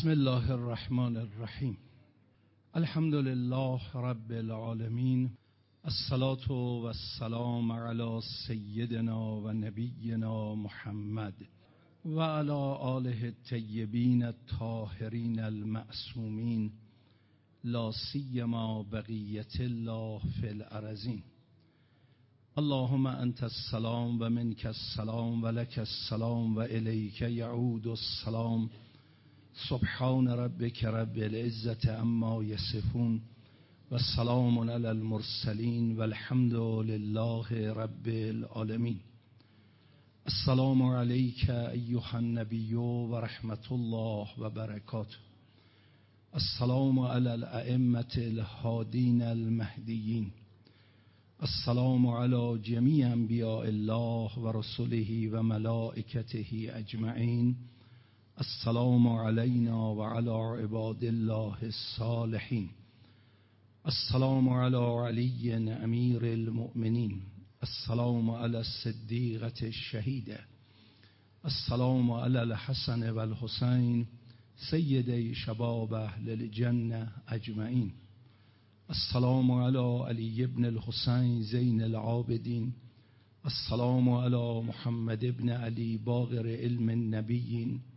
بسم الله الرحمن الرحیم. الحمد لله رب العالمین. الصلاة و السلام علی سیدنا و نبینا محمد و علی آله الطیبین الطاهرین المعصومین. لا سیما بقیت الله فی الارزین اللهم انت السلام و منک السلام و لک السلام و الیک یعود السلام. سبحان ربك رب العزة عما يصفون والسلام على المرسلين والحمد لله رب العالمين السلام عليك أيها النبي ورحمة الله وبركاته السلام على الأئمة الهادين المهديين السلام على جميع انبیاء الله و رسله و ملائکته اجمعین. السلام علينا وعلى عباد الله الصالحين السلام على علي امير المؤمنين السلام على الصديقة الشهيدة السلام على الحسن والحسين سيدي شباب اهل الجنة اجمعين السلام على علي بن الحسين زين العابدين السلام على محمد بن علي باغر علم النبيين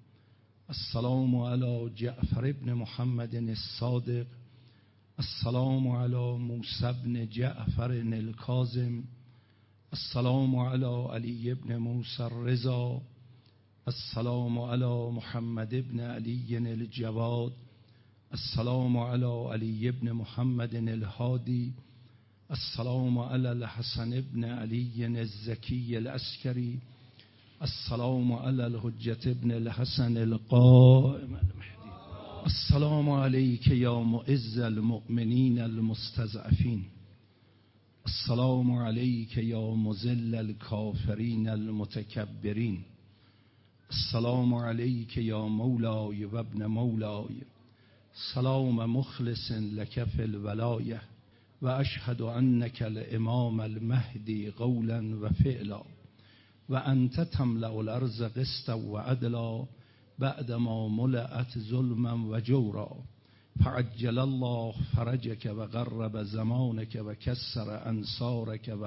السلام على جعفر بن محمد الصادق. السلام على موسى بن جعفر الكاظم السلام على علي بن موسى الرضا. السلام على محمد بن علي الجواد. السلام على علي بن محمد الهادي السلام على الحسن بن علي الزكي العسكري السلام على الحجة ابن الحسن القائم المهدي. السلام عليك يا معز المؤمنين المستضعفين. السلام عليك يا مزل الكافرين المتكبرين. السلام عليك يا مولاي وابن مولاي. سلام مخلص لك في الولاية. وأشهد أنك الإمام المهدي قولا وفعلا. و انت تملع الارض قسطا و عدلا بعد ما ملعت ظلما و جورا فعجل الله فرجك غرب زمانك و کسر انصارك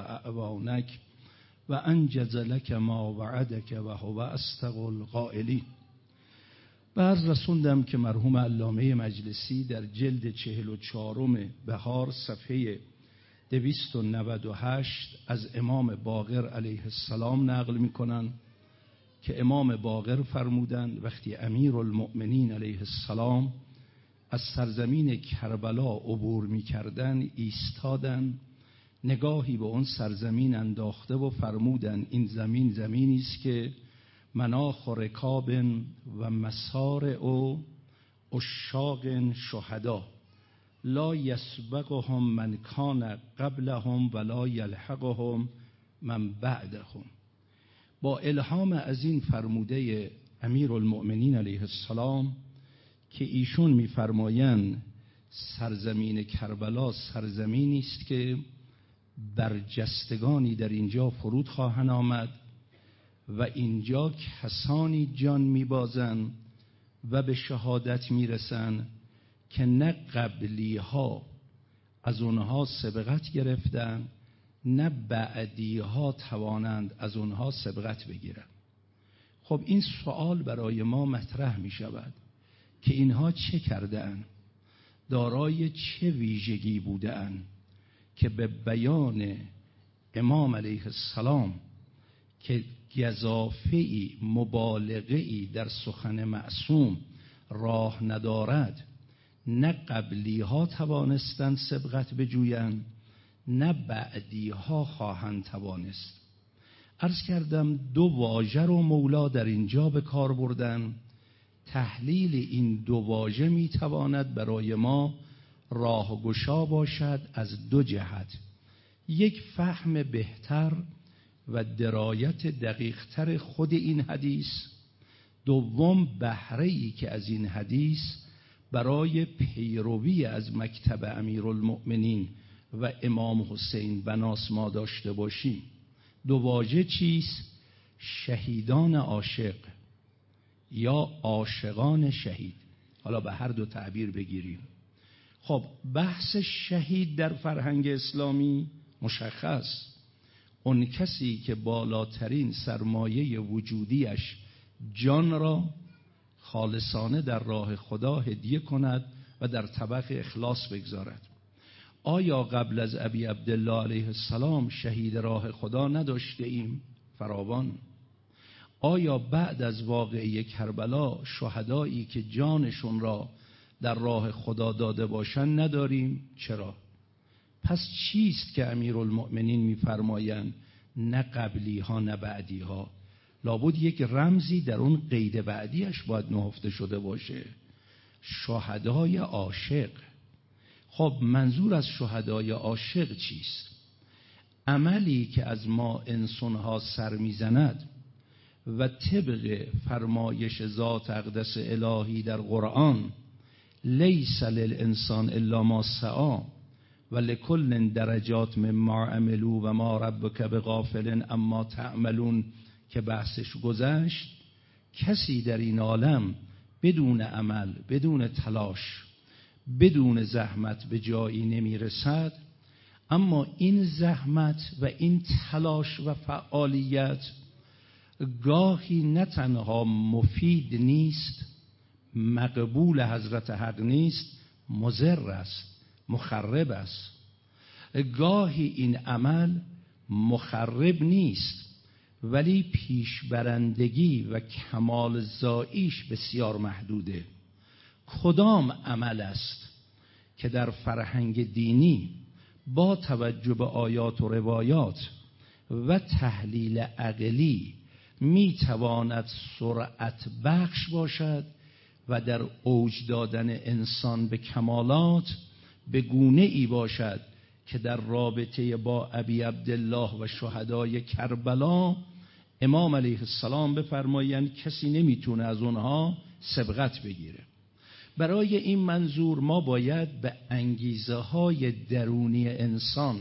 و انجز لك ما وعدك و هو استق القائلین بعض رسوندم که مرحوم علامه مجلسی در جلد چهل و چهارم بهار صفحه دویست و نود و هشت از امام باقر علیه السلام نقل می‌کنن که امام باقر فرمودند وقتی امیر المؤمنین علیه السلام از سرزمین کربلا عبور می‌کردن ایستادن نگاهی به اون سرزمین انداخته و فرمودن این زمین زمینی است که مناخ و رکاب و مسار او اشاق شهدا لا یسبقهم من کان قبلهم ولا یلحقهم من بعدهم. با الهام از این فرموده امیر المؤمنین علیه السلام که ایشون میفرمایند سرزمین کربلا سرزمینی است که برجستگانی در اینجا فرود خواهند آمد و اینجا کسانی جان میبازند و به شهادت می‌رسند که نه قبلی ها از اونها سبقت گرفتن نه بعدی ها توانند از اونها سبقت بگیرند. خب این سوال برای ما مطرح می شود که اینها چه کردن دارای چه ویژگی بودن که به بیان امام علیه السلام که گذافه مبالغه ای در سخن معصوم راه ندارد نه قبلی ها توانستند سبقت بجویند نه بعدی ها خواهند توانست. عرض کردم دو واژه رو مولا در اینجا به کار بردن. تحلیل این دو واژه می‌تواند برای ما راهگشا باشد از دو جهت. یک فهم بهتر و درایت دقیقتر خود این حدیث. دوم بهره ای که از این حدیث برای پیروی از مکتب امیرالمؤمنین و امام حسین بناس ما داشته باشیم. دو واژه چیست؟ شهیدان عاشق یا عاشقان شهید؟ حالا به هر دو تعبیر بگیریم. خب بحث شهید در فرهنگ اسلامی مشخص. اون کسی که بالاترین سرمایه وجودیش جان را خالصانه در راه خدا هدیه کند و در طبق اخلاص بگذارد. آیا قبل از ابی عبدالله علیه السلام شهید راه خدا نداشته ایم فراوان. آیا بعد از واقعی کربلا شهدایی که جانشون را در راه خدا داده باشند نداریم؟ چرا؟ پس چیست که امیرالمؤمنین میفرمایند؟ نه قبلی ها نه بعدی ها لابد یک رمزی در اون قید بعدیش باید نهفته شده باشه. شهدای عاشق. خب منظور از شهدای عاشق چیست؟ عملی که از ما انسانها سر می‌زند و طبق فرمایش ذات اقدس الهی در قرآن لیس للانسان الا ما سعا و لکل درجات مما عملو و ما ربک بغافل اما تعملون. که بحثش گذشت کسی در این عالم بدون عمل بدون تلاش بدون زحمت به جایی نمی‌رسد. اما این زحمت و این تلاش و فعالیت گاهی نه تنها مفید نیست مقبول حضرت حق نیست مزر است مخرب است. گاهی این عمل مخرب نیست. ولی پیشبرندگی و کمال زاییش بسیار محدوده. کدام عمل است که در فرهنگ دینی با توجه به آیات و روایات و تحلیل عقلی می تواند سرعت بخش باشد و در اوج دادن انسان به کمالات به گونه ای باشد که در رابطه با ابی عبدالله و شهدای کربلا امام علیه السلام بفرمایند کسی نمی‌تونه از اونها سبقت بگیره. برای این منظور ما باید به انگیزه های درونی انسان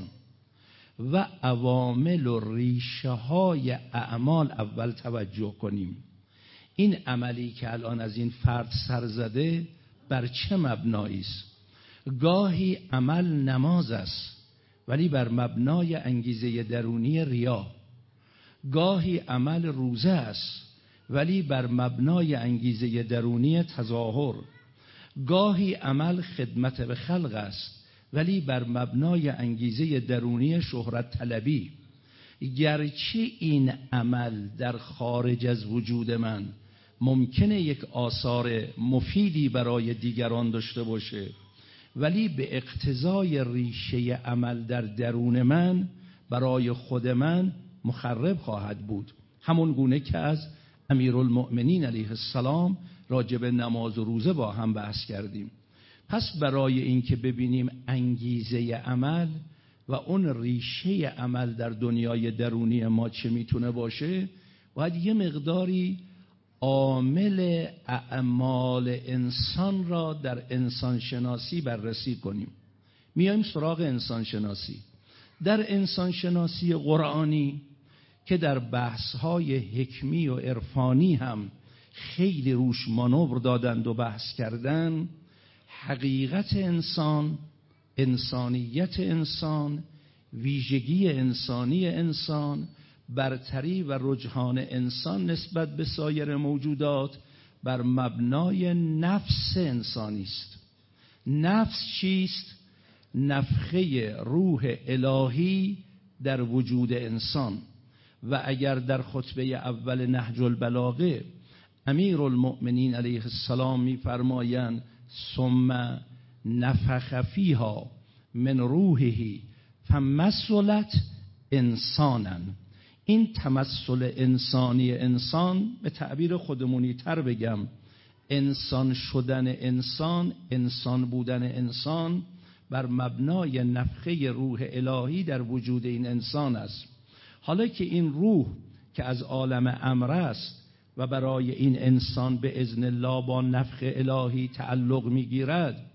و عوامل و ریشه های اعمال اول توجه کنیم. این عملی که الان از این فرد سر زده بر چه مبنایی است؟ گاهی عمل نماز است ولی بر مبنای انگیزه درونی ریا. گاهی عمل روزه است ولی بر مبنای انگیزه درونی تظاهر. گاهی عمل خدمت به خلق است ولی بر مبنای انگیزه درونی شهرت طلبی. گرچه این عمل در خارج از وجود من ممکنه یک آثار مفیدی برای دیگران داشته باشه ولی به اقتضای ریشه عمل در درون من برای خود من مخرب خواهد بود. همون گونه که از امیرالمؤمنین علیه السلام راجب نماز و روزه با هم بحث کردیم. پس برای اینکه ببینیم انگیزه عمل و اون ریشه عمل در دنیای درونی ما چه می‌تونه باشه باید یه مقداری عامل اعمال انسان را در انسان شناسی بررسی کنیم. میایم سراغ انسان شناسی در انسان شناسی قرآنی که در بحث های حکمی و عرفانی هم خیلی روش مانور دادند و بحث کردند حقیقت انسان انسانیت انسان ویژگی انسانی انسان برتری و رجحان انسان نسبت به سایر موجودات بر مبنای نفس انسانی است. نفس چیست؟ نفخه روح الهی در وجود انسان. و اگر در خطبه اول نهج البلاغه امیر المؤمنین علیه السلام میفرمایند ثم نفخ فیها من روحه فمثلت انسانا. این تمثل انسانی انسان به تعبیر خودمونی تر بگم. انسان شدن انسان انسان بودن انسان بر مبنای نفخه روح الهی در وجود این انسان است. حالا که این روح که از عالم امر است و برای این انسان به ازن الله با نفخ الهی تعلق می‌گیرد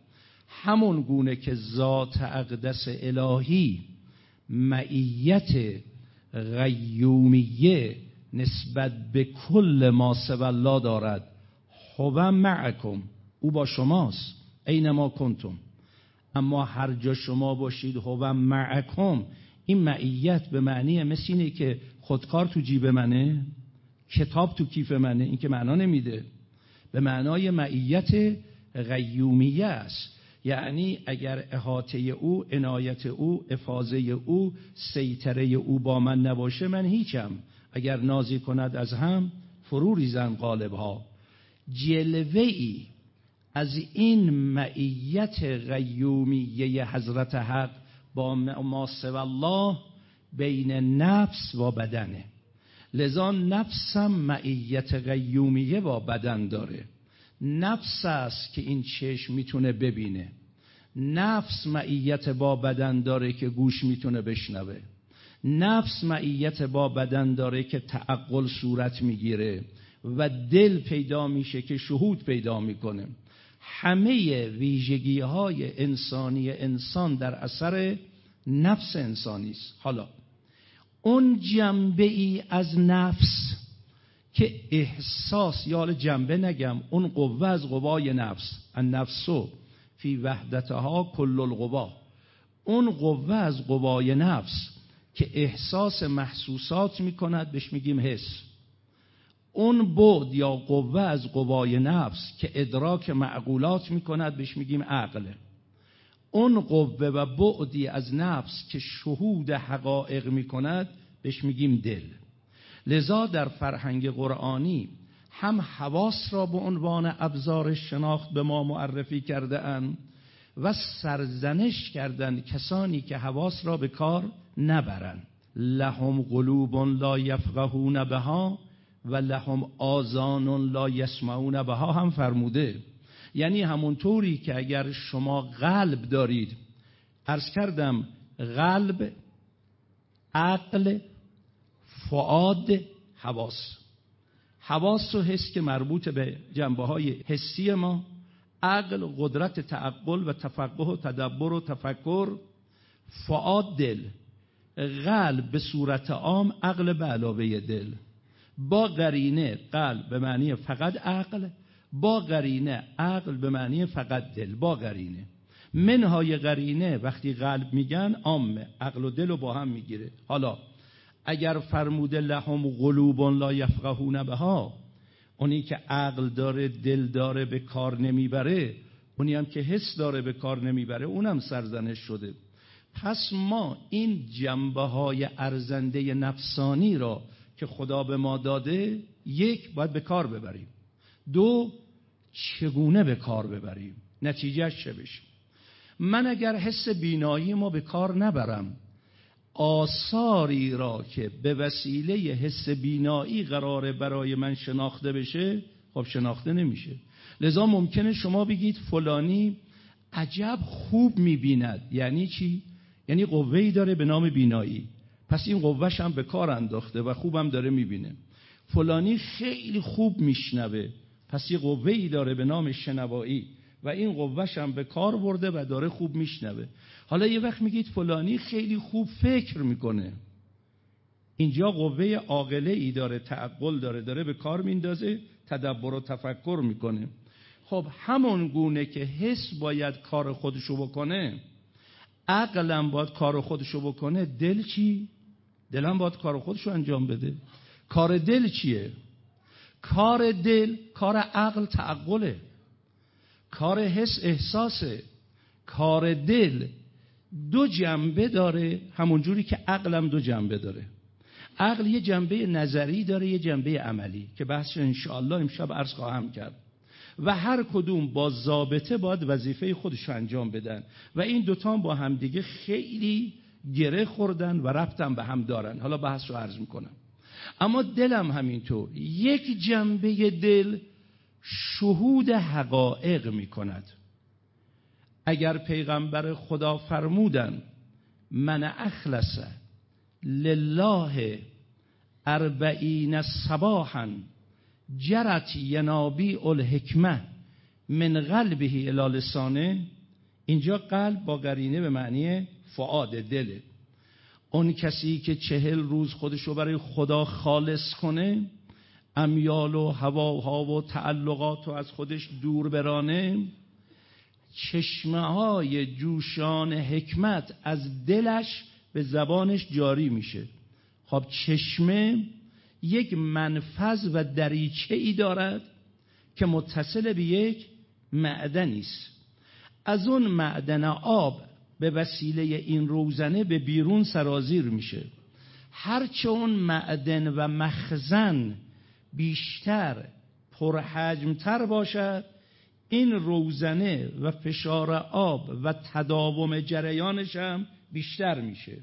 همون گونه که ذات اقدس الهی معیت غیومیه نسبت به کل ما الله دارد. هو معکم او با شماست. اینما کنتم. اما هر جا شما باشید هو معکم این معیت به معنی مثل اینه که خودکار تو جیب منه کتاب تو کیف منه این که معنا نمیده. به معنای معیت غیومیه است. یعنی اگر احاطه او عنایت او افاظه او سیطره او با من نباشه من هیچم. اگر نازی کند از هم فرو ریزن قالب ها جلوه ای از این معیت غیومیه حضرت حق با ما الله بین نفس و بدنه. لذا نفسم معیت غیومیه با بدن داره. نفس است که این چشم می‌تونه ببینه. نفس معیت با بدن داره که گوش می‌تونه بشنوه. نفس معیت با بدن داره که تعقل صورت می‌گیره و دل پیدا میشه که شهود پیدا می‌کنه. همه ویژگی های انسانی انسان در اثر نفس انسانی است. حالا اون جنبه ای از نفس که احساس یا جنبه نگم اون قوه از قوای نفس النفسو فی وحدتها کل القوا. اون قوه از قوای نفس که احساس محسوسات می‌کند بهش میگیم حس. اون بود یا قوه از قوای نفس که ادراک معقولات می‌کند بهش میگیم عقل. اون قوه و بعدی از نفس که شهود حقایق می‌کند بهش میگیم دل. لذا در فرهنگ قرآنی هم حواس را به عنوان ابزار شناخت به ما معرفی کرده اند و سرزنش کردند کسانی که حواس را به کار نبرند. لهم قلوب لا یفقهون بها و لهم آزان لا یسمعون بها هم فرموده. یعنی همونطوری که اگر شما قلب دارید ارز کردم قلب عقل فعاد حواس. حواس و حس که مربوط به جنبه های حسی ما عقل قدرت تعقل و تفقه و تدبر و تفکر فعاد دل. قلب به صورت عام عقل به علاوه دل. با قرینه قلب به معنی فقط عقل با قرینه عقل به معنی فقط دل با قرینه. منهای قرینه وقتی قلب میگن عامه عقل و دل رو با هم می‌گیره. حالا اگر فرموده لهم قلوب لا یفقهون بها اونی که عقل داره دل داره به کار نمی‌بره اونی هم که حس داره به کار نمی‌بره اونم سرزنش شده. پس ما این جنبه های ارزنده نفسانی را که خدا به ما داده یک باید به کار ببریم. دو چگونه به کار ببریم؟ نتیجهش چه بشه؟ من اگر حس بینایی ما به کار نبرم آثاری را که به وسیله حس بینایی قراره برای من شناخته بشه خب شناخته نمیشه. لذا ممکنه شما بگید فلانی عجب خوب می‌بیند. یعنی چی؟ یعنی قوهی داره به نام بینایی. پس این قوهش هم به کار انداخته و خوبم داره می‌بینه. فلانی خیلی خوب میشنوه پس یه قوهی داره به نام شنوایی و این قوهش هم به کار برده و داره خوب میشنوه. حالا یه وقت میگید فلانی خیلی خوب فکر می‌کنه. اینجا قوه عاقله ای داره تعقل داره داره به کار میندازه تدبر و تفکر می‌کنه. خب همون گونه که حس باید کار خودشو بکنه عقلم باید کار خودشو بکنه دل چی؟ دلم باید کار خودشو انجام بده. کار دل چیه؟ کار دل کار عقل تعقله. کار حس احساسه. کار دل دو جنبه داره همونجوری که عقلم دو جنبه داره. عقل یه جنبه نظری داره یه جنبه عملی که بحث انشاءالله امشب عرض خواهم کرد. و هر کدوم با ضابطه باید وظیفه خودش انجام بدن. و این دوتا با همدیگه خیلی گره خوردن و رفتن به هم دارن. حالا بحث رو عرض می‌کنم. اما دلم همینطور. یک جنبه دل شهود حقایق می‌کند. اگر پیغمبر خدا فرمودن من اخلص لله اربعین صباحا جرت ینابی الحکمه من قلبه الى لسانه اینجا قلب با قرینه به معنی فعاد دله اون کسی که چهل روز خودشو برای خدا خالص کنه امیال و هواها و تعلقات و از خودش دور برانه چشمه های جوشان حکمت از دلش به زبانش جاری میشه. خب چشمه یک منفذ و دریچه ای دارد که متصل به یک معدنی است. از اون معدن آب به وسیله این روزنه به بیرون سرازیر میشه. هرچه اون معدن و مخزن بیشتر پرحجمتر باشد این روزنه و فشار آب و تداوم جریانش هم بیشتر میشه.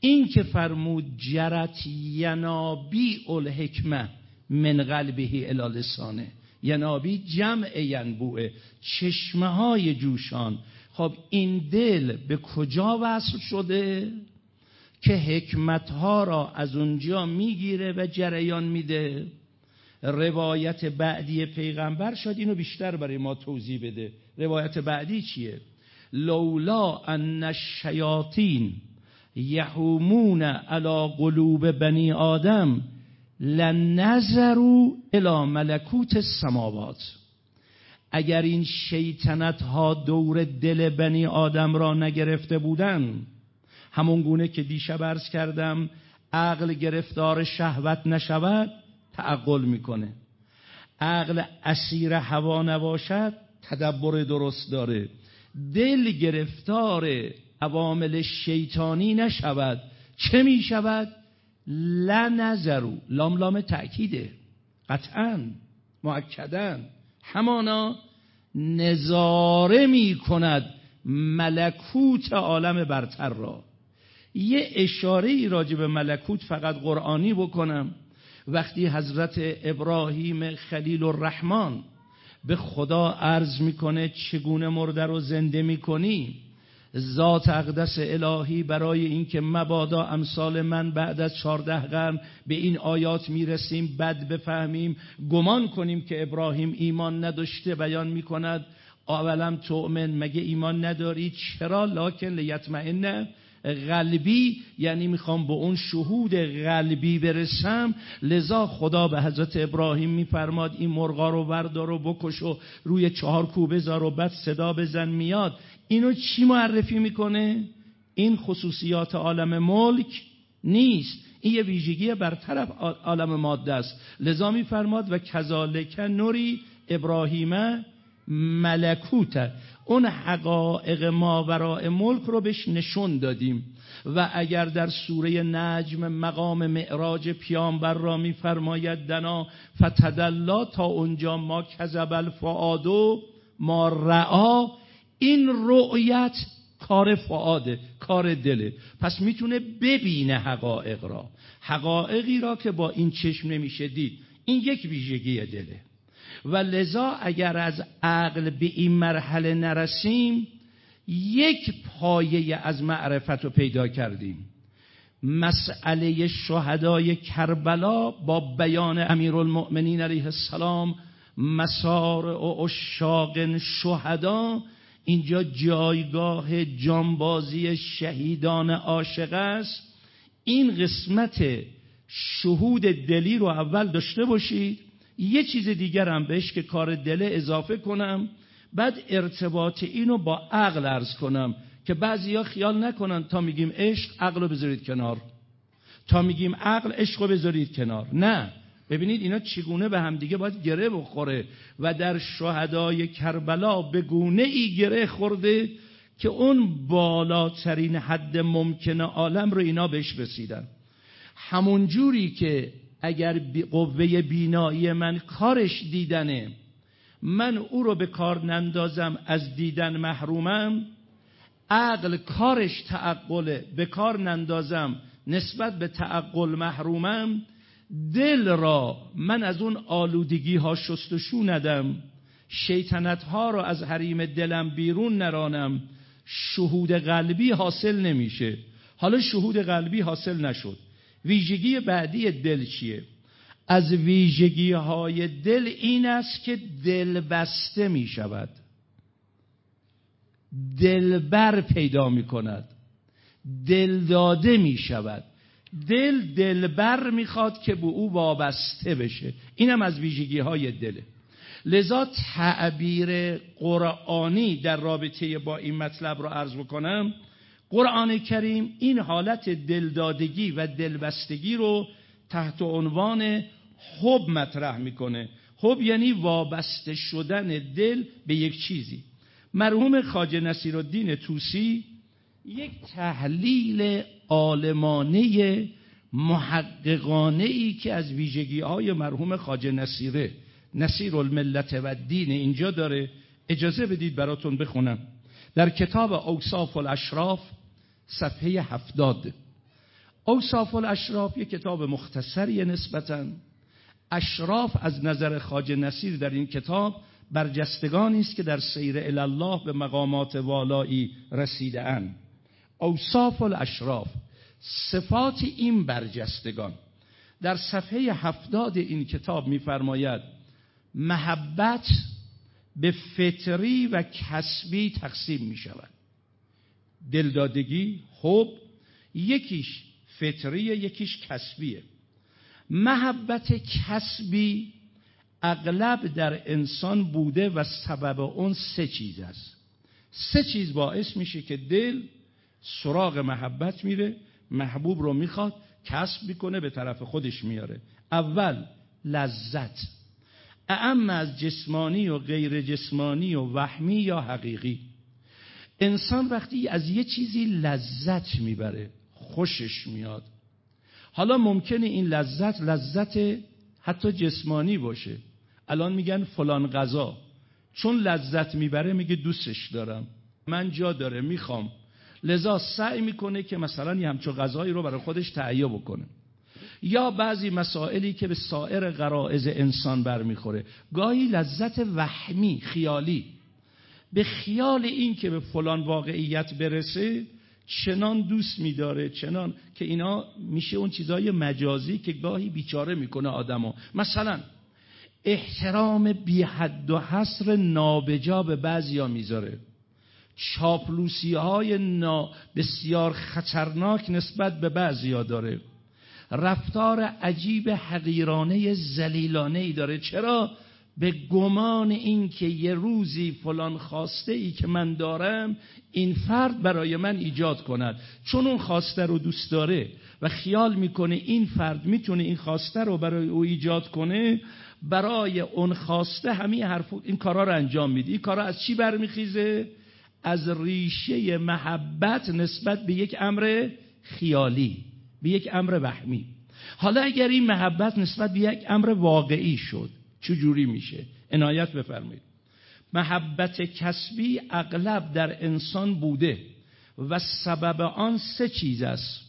این که فرمود جرت ینابی الحکمه من قلبه الالسانه. ینابی جمع ینبوعه. چشمه های جوشان خب این دل به کجا وصل شده که حکمت ها را از اونجا می‌گیره و جریان میده؟ روایت بعدی پیغمبر شد اینو بیشتر برای ما توضیح بده. روایت بعدی چیه؟ لولا ان الشیاطین یحومون علی قلوب بنی آدم لنظروا الى ملکوت السماوات. اگر این شیطنت ها دور دل بنی آدم را نگرفته بودن همون گونه که دیشب عرض کردم عقل گرفتار شهوت نشود تعقل می‌کنه. عقل اسیر هوا نباشد تدبر درست داره. دل گرفتار عوامل شیطانی نشود. چه می‌شود؟ لنظرو لام لام تأکیده. قطعا معکدن همانا نظاره می کند ملکوت عالم برتر را. یه اشاره ای راجع به ملکوت فقط قرآنی بکنم. وقتی حضرت ابراهیم خلیل الرحمن به خدا عرض می‌کنه چگونه مرده رو زنده می‌کنی ذات اقدس الهی برای اینکه مبادا امثال من بعد از چارده قرن به این آیات می‌رسیم بد بفهمیم گمان کنیم که ابراهیم ایمان نداشته بیان می‌کند اولم تؤمن مگه ایمان نداری؟ چرا؟ لاکن لیطمئن قلبی یعنی می‌خوام به اون شهود قلبی برسم. لذا خدا به حضرت ابراهیم میفرماد این مرغا رو بردار و بکش و روی چهار کوبه بذار و بعد صدا بزن میاد. اینو چی معرفی می‌کنه؟ این خصوصیات عالم ملک نیست. این یه ویژگی برطرف عالم ماده است. لذا میفرماد و کذالک نوری ابراهیم ملکوت. اون حقایق ما برای ملک رو بهش نشون دادیم. و اگر در سوره نجم مقام معراج پیامبر را میفرماید دنا فتدلا تا اونجا ما کذب الفعادو ما رعا این رؤیت کار فعاده کار دله. پس می‌تونه ببینه حقایق را. حقایقی را که با این چشم نمیشه دید. این یک ویژگی دله. و لذا اگر از عقل به این مرحله نرسیم یک پایه از معرفت رو پیدا کردیم. مسئله شهدای کربلا با بیان امیرالمؤمنین علیه السلام مسار و اشاق شهدا اینجا جایگاه جانبازی شهیدان عاشق است. این قسمت شهود دلی رو اول داشته باشید. یه چیز دیگر هم بهش که کار دل اضافه کنم. بعد ارتباط اینو با عقل ارز کنم که بعضی ها خیال نکنن تا میگیم عشق عقل رو بذارید کنار. تا میگیم عقل عشق رو بذارید کنار. نه. ببینید اینا چگونه به همدیگه باید گره بخوره و در شهدای کربلا به گونه ای گره خورده که اون بالاترین حد ممکن عالم رو اینا بهش رسیدن. همون جوری که اگر قوه بینایی من کارش دیدنه من او رو به کار نندازم از دیدن محرومم عقل کارش تعقله به کار نندازم نسبت به تعقل محرومم دل را من از اون آلودگی ها شستشو ندم شیطنت ها را از حریم دلم بیرون نرانم. شهود قلبی حاصل نمیشه. حالا شهود قلبی حاصل نشد. ویژگی بعدی دل چیه؟ از ویژگی های دل این است که دل بسته می شود دلبر پیدا می کند دل داده می شود دل دلبر می‌خواد که به او وابسته بشه. اینم از ویژگی های دله. لذا تعبیر قرآنی در رابطه با این مطلب رو عرض بکنم. قرآن کریم این حالت دلدادگی و دلبستگی رو تحت عنوان حب مطرح می‌کنه. حب یعنی وابسته شدن دل به یک چیزی. مرحوم خاج نصیر الدین توسی یک تحلیل آلمانه محققانه ای که از ویژگی های مرحوم خاج نصیره نصیر الملت و دین اینجا داره. اجازه بدید براتون بخونم. در کتاب اوصاف الاشراف صفحه هفتاد. اوصاف الاشراف یک کتاب مختصری نسبتا. اشراف از نظر خاج نصیر در این کتاب برجستگانی است که در سیر الله به مقامات والایی رسیده اند اوصاف الاشراف. صفات این برجستگان. در صفحه هفتاد این کتاب میفرماید محبت به فطری و کسبی تقسیم می شود دلدادگی حب یکیش فطریه یکیش کسبیه. محبت کسبی اغلب در انسان بوده و سبب اون سه چیز است. سه چیز باعث میشه که دل سراغ محبت میره محبوب رو می‌خواد کسب می‌کنه به طرف خودش میاره. اول لذت. اعم از جسمانی و غیر جسمانی و وهمی یا حقیقی. انسان وقتی از یه چیزی لذت می‌بره خوشش میاد. حالا ممکنه این لذت لذت حتی جسمانی باشه. الان میگن فلان غذا. چون لذت می‌بره میگه دوستش دارم. من جا داره می‌خوام. لذا سعی می‌کنه که مثلا یه همچون غذایی رو برای خودش تهیه بکنه. یا بعضی مسائلی که به سایر غرائز انسان برمیخوره. گاهی لذت وهمی خیالی. به خیال این که به فلان واقعیت برسه چنان دوست میداره چنان که اینا میشه اون چیزای مجازی که گاهی بیچاره می‌کنه آدمو. مثلا احترام بی حد و حصر نابجا به بعضیا می‌ذاره. چاپلوسی های نا بسیار خطرناک نسبت به بعضیا داره. رفتار عجیب حقیرانه زلیلانه ای داره. چرا؟ به گمان این که یه روزی فلان خواسته ای که من دارم این فرد برای من ایجاد کند. چون اون خواسته رو دوست داره و خیال می‌کنه این فرد می‌تونه این خواسته رو برای او ایجاد کنه برای اون خواسته همین حرف این کارا رو انجام میده. این کارا از چی برمیخیزه؟ از ریشه محبت نسبت به یک امر خیالی به یک امر وهمی حالا اگر این محبت نسبت به یک امر واقعی شد چجوری میشه؟ عنایت بفرمایید. محبت کسبی اغلب در انسان بوده و سبب آن سه چیز است.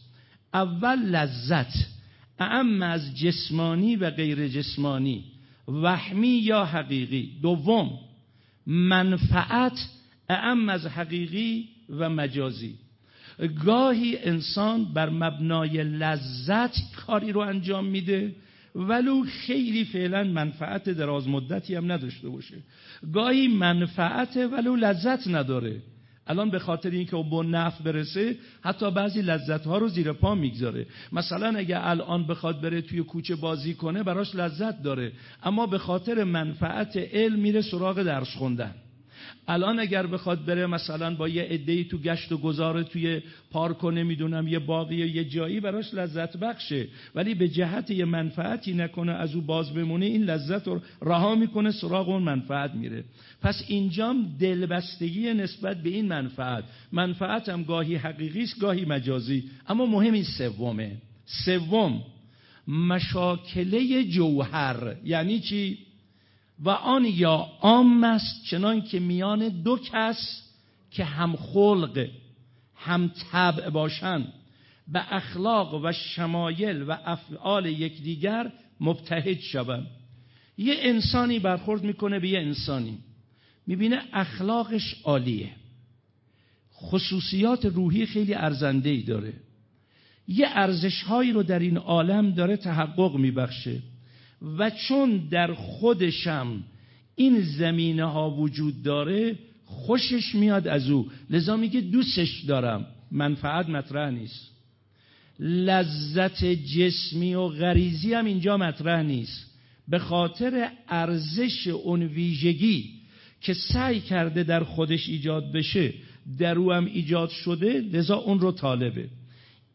اول لذت اعم از جسمانی و غیر جسمانی وهمی یا حقیقی. دوم منفعت اعم از حقیقی و مجازی. گاهی انسان بر مبنای لذت کاری رو انجام میده ولو خیلی فعلا منفعت دراز مدتی هم نداشته باشه. گاهی منفعت ولو لذت نداره. الان به خاطر اینکه او با نفع برسه حتی بعضی لذت ها رو زیر پا می‌گذاره. مثلا اگه الان بخواد بره توی کوچه بازی کنه براش لذت داره. اما به خاطر منفعت علم میره سراغ درس خوندن. الان اگر بخواد بره مثلا با یه عده‌ای تو گشت و گذاره توی پارک و نمی‌دونم یه باقی یه جایی براش لذت بخشه. ولی به جهت یه منفعتی نکنه از او باز بمونه این لذت رو رها می‌کنه سراغ اون منفعت میره. پس اینجام دلبستگی نسبت به این منفعت. منفعت هم گاهی حقیقی است گاهی مجازی. اما مهم این سومه. سوم مشاکله جوهر. یعنی چی؟ و آن یا عام است چنان که میان دو کس که هم خلق هم طبع باشند به اخلاق و شمایل و افعال یکدیگر مبتهج شوند. یه انسانی برخورد می‌کنه به یه انسانی. می‌بینه اخلاقش عالیه. خصوصیات روحی خیلی ارزنده ای داره. یه ارزش هایی رو در این عالم داره تحقق میبخشه. و چون در خودشم این زمینه ها وجود داره خوشش میاد از او. لذا میگه دوستش دارم. منفعت مطرح نیست. لذت جسمی و غریزی هم اینجا مطرح نیست. به خاطر ارزش اون ویژگی که سعی کرده در خودش ایجاد بشه در او هم ایجاد شده لذا اون رو طالبه.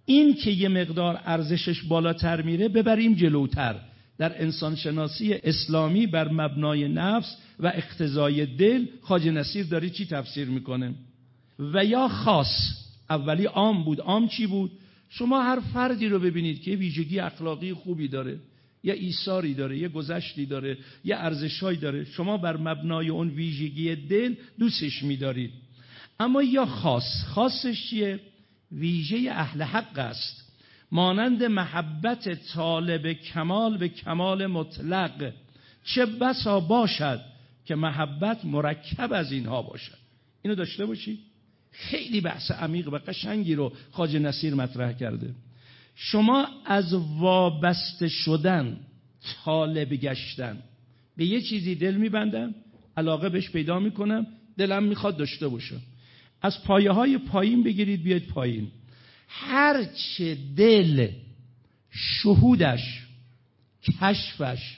این که یه مقدار ارزشش بالاتر میره ببریم جلوتر. در انسانشناسی اسلامی بر مبنای نفس و اقتضای دل خاج نصیر داره چی تفسیر می‌کنه؟ و یا خاص اولی عام بود. عام چی بود؟ شما هر فردی رو ببینید که ویژگی اخلاقی خوبی داره یه ایثاری داره یه گذشتی داره یه ارزشهایی داره شما بر مبنای اون ویژگی دل دوستش میدارید. اما یا خاص خاصش چیه؟ ویژه اهل حق است. مانند محبت طالب کمال به کمال مطلق. چه بسا باشد که محبت مرکب از اینها باشد. اینو داشته باشید خیلی بحث عمیق و قشنگی رو خاج نصیر مطرح کرده. شما از وابسته شدن طالب گشتن به یه چیزی دل میبندم علاقه بهش پیدا می‌کنم دلم می‌خواد داشته باشم. از پایه های پایین بگیرید بیاید پایین. هرچه دل شهودش کشفش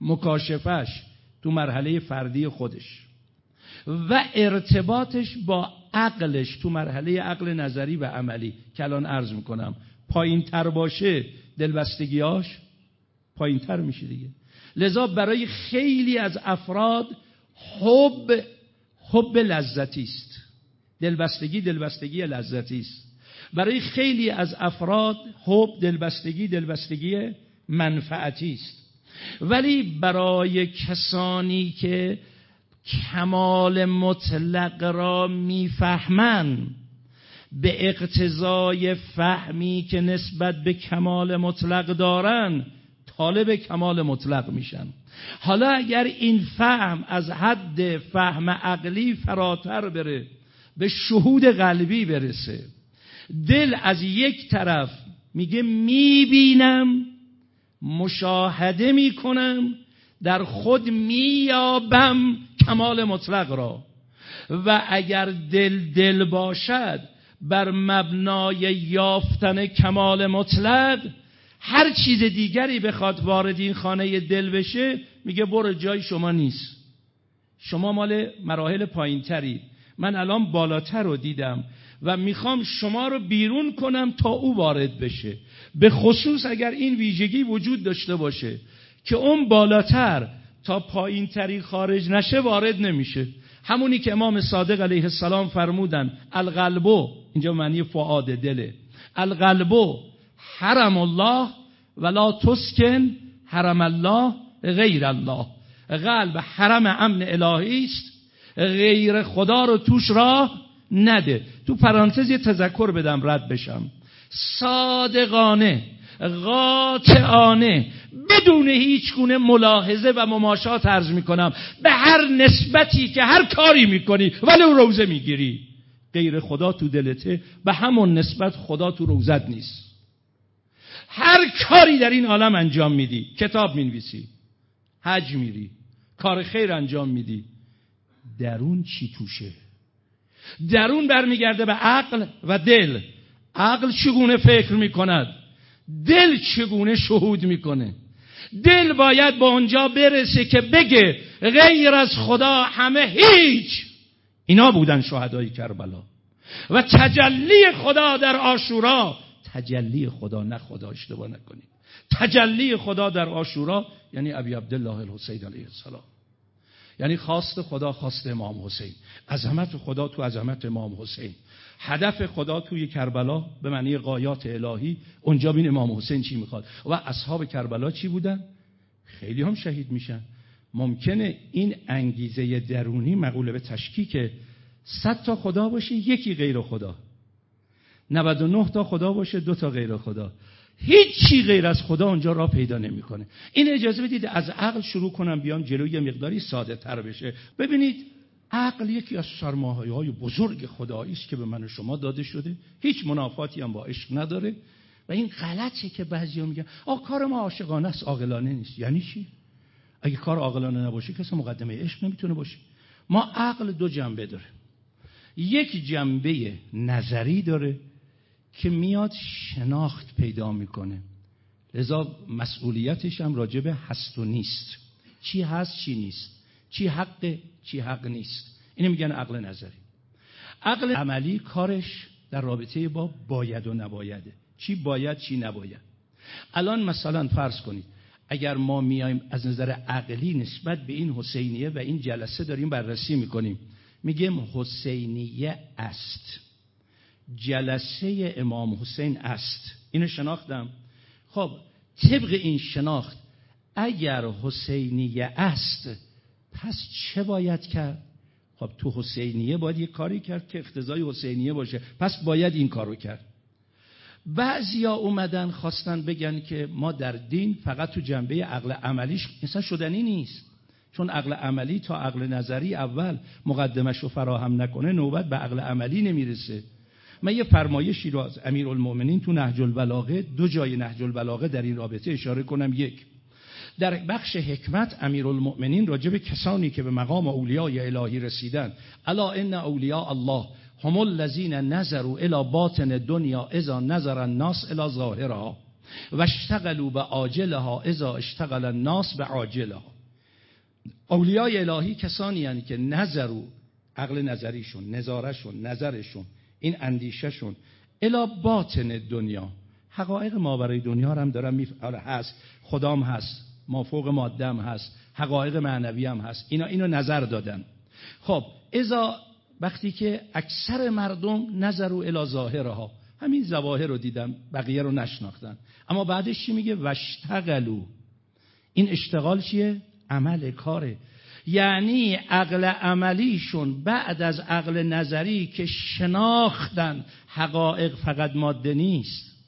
مکاشفش تو مرحله فردی خودش و ارتباطش با عقلش تو مرحله عقل نظری و عملی که الان عرض می‌کنم. پایین تر باشه دلبستگیاش پایین تر میشه دیگه. لذا برای خیلی از افراد حب حب لذتی است دلبستگی دلبستگی لذتی است برای خیلی از افراد حب دلبستگی دلبستگی منفعتی است. ولی برای کسانی که کمال مطلق را می‌فهمند به اقتضای فهمی که نسبت به کمال مطلق دارن طالب کمال مطلق میشن. حالا اگر این فهم از حد فهم عقلی فراتر بره به شهود قلبی برسه. دل از یک طرف میگه می‌بینم مشاهده می‌کنم در خود میابم کمال مطلق را. و اگر دل دل باشد بر مبنای یافتن کمال مطلق هر چیز دیگری بخواد وارد این خانه دل بشه میگه برو جای شما نیست. شما مال مراحل پایین تری من الان بالاتر رو دیدم. و می‌خوام شما رو بیرون کنم تا او وارد بشه. به خصوص اگر این ویژگی وجود داشته باشه که اون بالاتر تا پایین تری خارج نشه وارد نمیشه. همونی که امام صادق علیه السلام فرمودن القلبو اینجا معنی فعاد دله. القلبو حرم الله ولا تسکن حرم الله غیر الله. قلب حرم امن الهی است. غیر خدا رو توش راه نده. تو پرانتز یه تذکر بدم رد بشم. صادقانه قاطعانه بدون هیچ گونه ملاحظه و مماشات عرض می‌کنم. به هر نسبتی که هر کاری می‌کنی ولی روزه می‌گیری. غیر خدا تو دلته به همون نسبت خدا تو روزت نیست. هر کاری در این عالم انجام میدی. کتاب می‌نویسی. حج میری. کار خیر انجام میدی. درون چی توشه؟ درون برمیگرده به عقل و دل. عقل چگونه فکر می‌کند؟ دل چگونه شهود می‌کنه؟ دل باید با اونجا برسه که بگه غیر از خدا همه هیچ. اینا بودن شهدای کربلا. و تجلی خدا در آشورا. تجلی خدا نه خدا اشتباه نکنید. تجلی خدا در آشورا یعنی ابی عبدالله الحسین علیه السلام. یعنی خواست خدا خواست امام حسین. عظمت خدا تو عظمت امام حسین. هدف خدا توی کربلا به معنی قایات الهی اونجا بین امام حسین چی می‌خواد؟ و اصحاب کربلا چی بودن؟ خیلی هم شهید میشن. ممکنه این انگیزه درونی مقوله به تشکیک صد تا خدا باشه یکی غیر خدا. 99 تا خدا باشه دو تا غیر خدا. هیچی غیر از خدا اونجا را پیدا نمی‌کنه. این اجازه بدید از عقل شروع کنم بیام جلوی یه مقداری ساده تر بشه. ببینید عقل یکی از سرمایه های بزرگ خدایی است که به من و شما داده شده. هیچ منافاتی هم با عشق نداره. و این غلطه که بعضیا میگن آ کار ما عاشقانه است. عاقلانه نیست. یعنی چی؟ اگه کار عاقلانه نباشه کسی مقدمه عشق نمی‌تونه باشه. ما عقل دو جنبه داره. یک جنبه نظری داره. که میاد شناخت پیدا می‌کنه. لذا مسئولیتش هم راجب هست و نیست. چی هست چی نیست. چی حق چی حق نیست. اینو میگن عقل نظری. عقل عملی کارش در رابطه با باید و نبایده چی باید چی نباید. الان مثلا فرض کنید اگر ما میایم از نظر عقلی نسبت به این حسینیه و این جلسه داریم بررسی می‌کنیم. میگیم حسینیه است. جلسه امام حسین است. اینو شناختم. خب طبق این شناخت اگر حسینیه است پس چه باید کرد؟ خب تو حسینیه باید یه کاری کرد که اقتضای حسینیه باشه. پس باید این کارو کرد. بعضیا اومدن خواستن بگن که ما در دین فقط تو جنبه عقل عملیش اصلا شدنی نیست. چون عقل عملی تا عقل نظری اول مقدمش رو فراهم نکنه نوبت به عقل عملی نمی‌رسه. من یه فرمایشی رو از المومنین تو نهج البلاغه دو جای نهج البلاغه در این رابطه اشاره کنم. یک در بخش حکمت المؤمنین راجع به کسانی که به مقام اولیای الهی رسیدن الا ان اولیاء الله هم الذین نظروا الى باطن دنیا اذا نظر الناس الى ظاهرها و اشتغلوا به عاجلها اذا اشتغل الناس به عاجلها. اولیای الهی کسانی هستند که نظرو عقل نظریشون نظارشون نظرشون این اندیشهشون. الا باطن دنیا. حقایق ما برای دنیا هم دارم می آره هست. خدام هست. ما فوق مادم هست. حقایق معنوی هم هست. اینا اینو نظر دادن. خب ازا وقتی که اکثر مردم نظر و الی ظاهرها. همین ظواهر رو دیدن بقیه رو نشناختن. اما بعدش چی میگه؟ وشتغلو. این اشتغال چیه؟ عمل کاره. یعنی عقل عملیشون بعد از عقل نظری که شناختن حقایق فقط ماده نیست.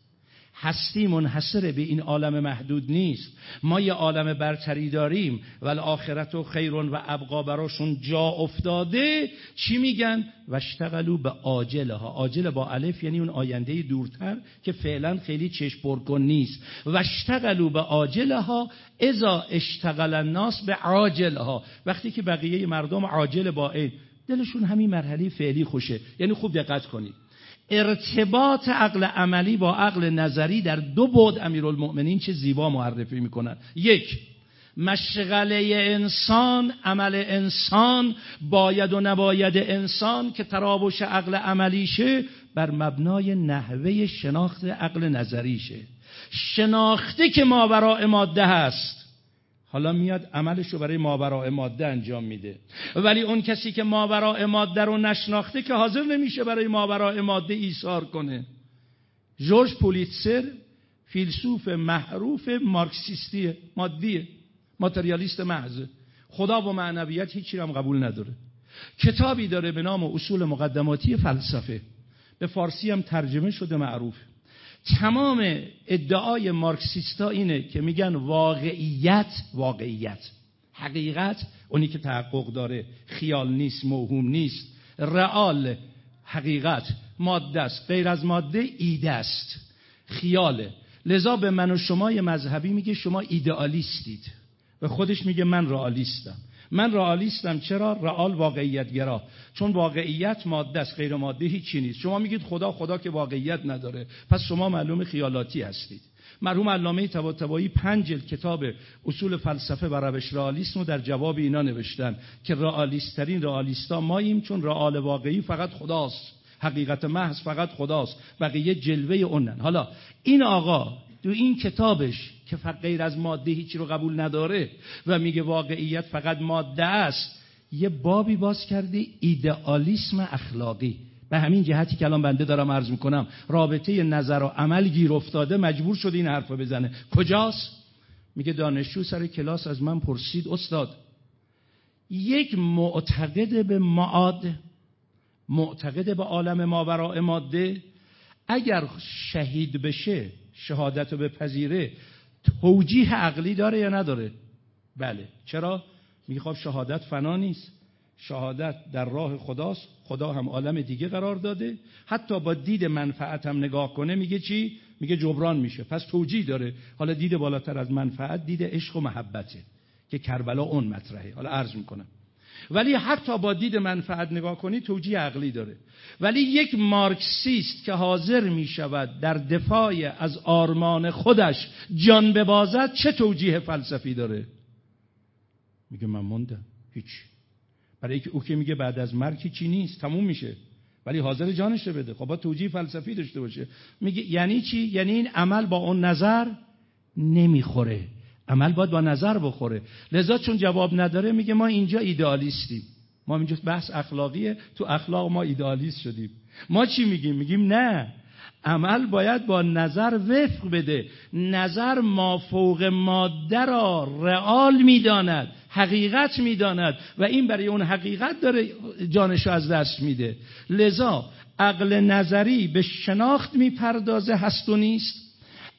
هستی منحصر به این عالم محدود نیست. ما یه عالم برتری داریم. ولی آخرت و خیرون و ابقا براشون جا افتاده. چی میگن؟ وشتغلو به عاجله ها عاجل با الف یعنی اون آینده دورتر که فعلا خیلی چشم پرکن نیست. وشتغلو به عاجله ها ازا اشتغل الناس به عاجله ها وقتی که بقیه مردم عاجل با این دلشون همین مرحله فعلی خوشه. یعنی خوب دقت کنید. ارتباط عقل عملی با عقل نظری در دو بود امیرالمؤمنین چه زیبا معرفی می‌کنن یک مشغله انسان عمل انسان باید و نباید انسان که تراوش عقل عملیشه بر مبنای نحوه شناخت عقل نظریشه شناخته که ما برای ماده هست حالا میاد عملش رو برای ماورا ماده انجام میده. ولی اون کسی که ماورا ماده رو نشناخته که حاضر نمیشه برای ماورا ماده ایثار کنه. جورج پولیتسر فیلسوف معروف مارکسیستی مادیه ماتریالیست محض. خدا و معنویت هیچی هم قبول نداره. کتابی داره به نام اصول مقدماتی فلسفه. به فارسی هم ترجمه شده معروف. تمام ادعای مارکسیستا اینه که میگن واقعیت واقعیت. حقیقت اونی که تحقق داره خیال نیست موهوم نیست. رئال حقیقت ماده است. غیر از ماده ایده است. خیاله. لذا به من و شما مذهبی میگه شما ایدئالیستید. به خودش میگه من رئالیستم. من رئالیستم. چرا؟ رئال واقعیت گرا چون واقعیت ماده است غیر ماده هیچی نیست. شما میگید خدا خدا که واقعیت نداره. پس شما معلوم خیالاتی هستید. مرحوم علامه طباطبایی پنج جلد کتاب اصول فلسفه و روش رئالیسم رو در جواب اینا نوشتن که رئالیستترین رئالیستا ماییم چون رئال واقعی فقط خداست. حقیقت محض فقط خداست. بقیه جلوه اونن. حالا این آقا تو این کتابش که فقط غیر از ماده هیچی رو قبول نداره و میگه واقعیت فقط ماده است. یه بابی باز کرده ایدئالیسم اخلاقی. به همین جهتی که الان بنده دارم عرض می‌کنم رابطه نظر و عمل گیر افتاده مجبور شده این حرف بزنه. کجاست؟ میگه دانشجو سر کلاس از من پرسید استاد یک معتقد به معاد معتقد به عالم ماورای ماده اگر شهید بشه شهادت رو بپذیره توجیه عقلی داره یا نداره؟ بله. چرا؟ می‌خواد شهادت فنا نیست. شهادت در راه خداست. خدا هم عالم دیگه قرار داده. حتی با دید منفعت هم نگاه کنه میگه چی؟ میگه جبران میشه. پس توجیه داره. حالا دید بالاتر از منفعت دید عشق و محبته که کربلا اون مطرحه. حالا عرض می‌کنم. ولی حتی با دید منفعت نگاه کنی توجیه عقلی داره. ولی یک مارکسیست که حاضر می شود در دفاع از آرمان خودش جان ببازد چه توجیه فلسفی داره؟ میگه من موندم. هیچ. برای که او که میگه بعد از مرگ چی نیست تموم میشه. ولی حاضر جانش رو بده. خب با توجیه فلسفی داشته باشه. میگه یعنی چی؟ یعنی این عمل با اون نظر نمی‌خوره. عمل باید با نظر بخوره. لذا چون جواب نداره میگه ما اینجا ایدئالیستیم. ما اینجا بحث اخلاقیه. تو اخلاق ما ایدئالیست شدیم. ما چی میگیم؟ میگیم نه. عمل باید با نظر وفق بده. نظر ما فوق ماده را رئال می‌داند حقیقت می‌داند و این برای اون حقیقت داره جانشو از دست میده. لذا عقل نظری به شناخت می‌پردازه هست و نیست.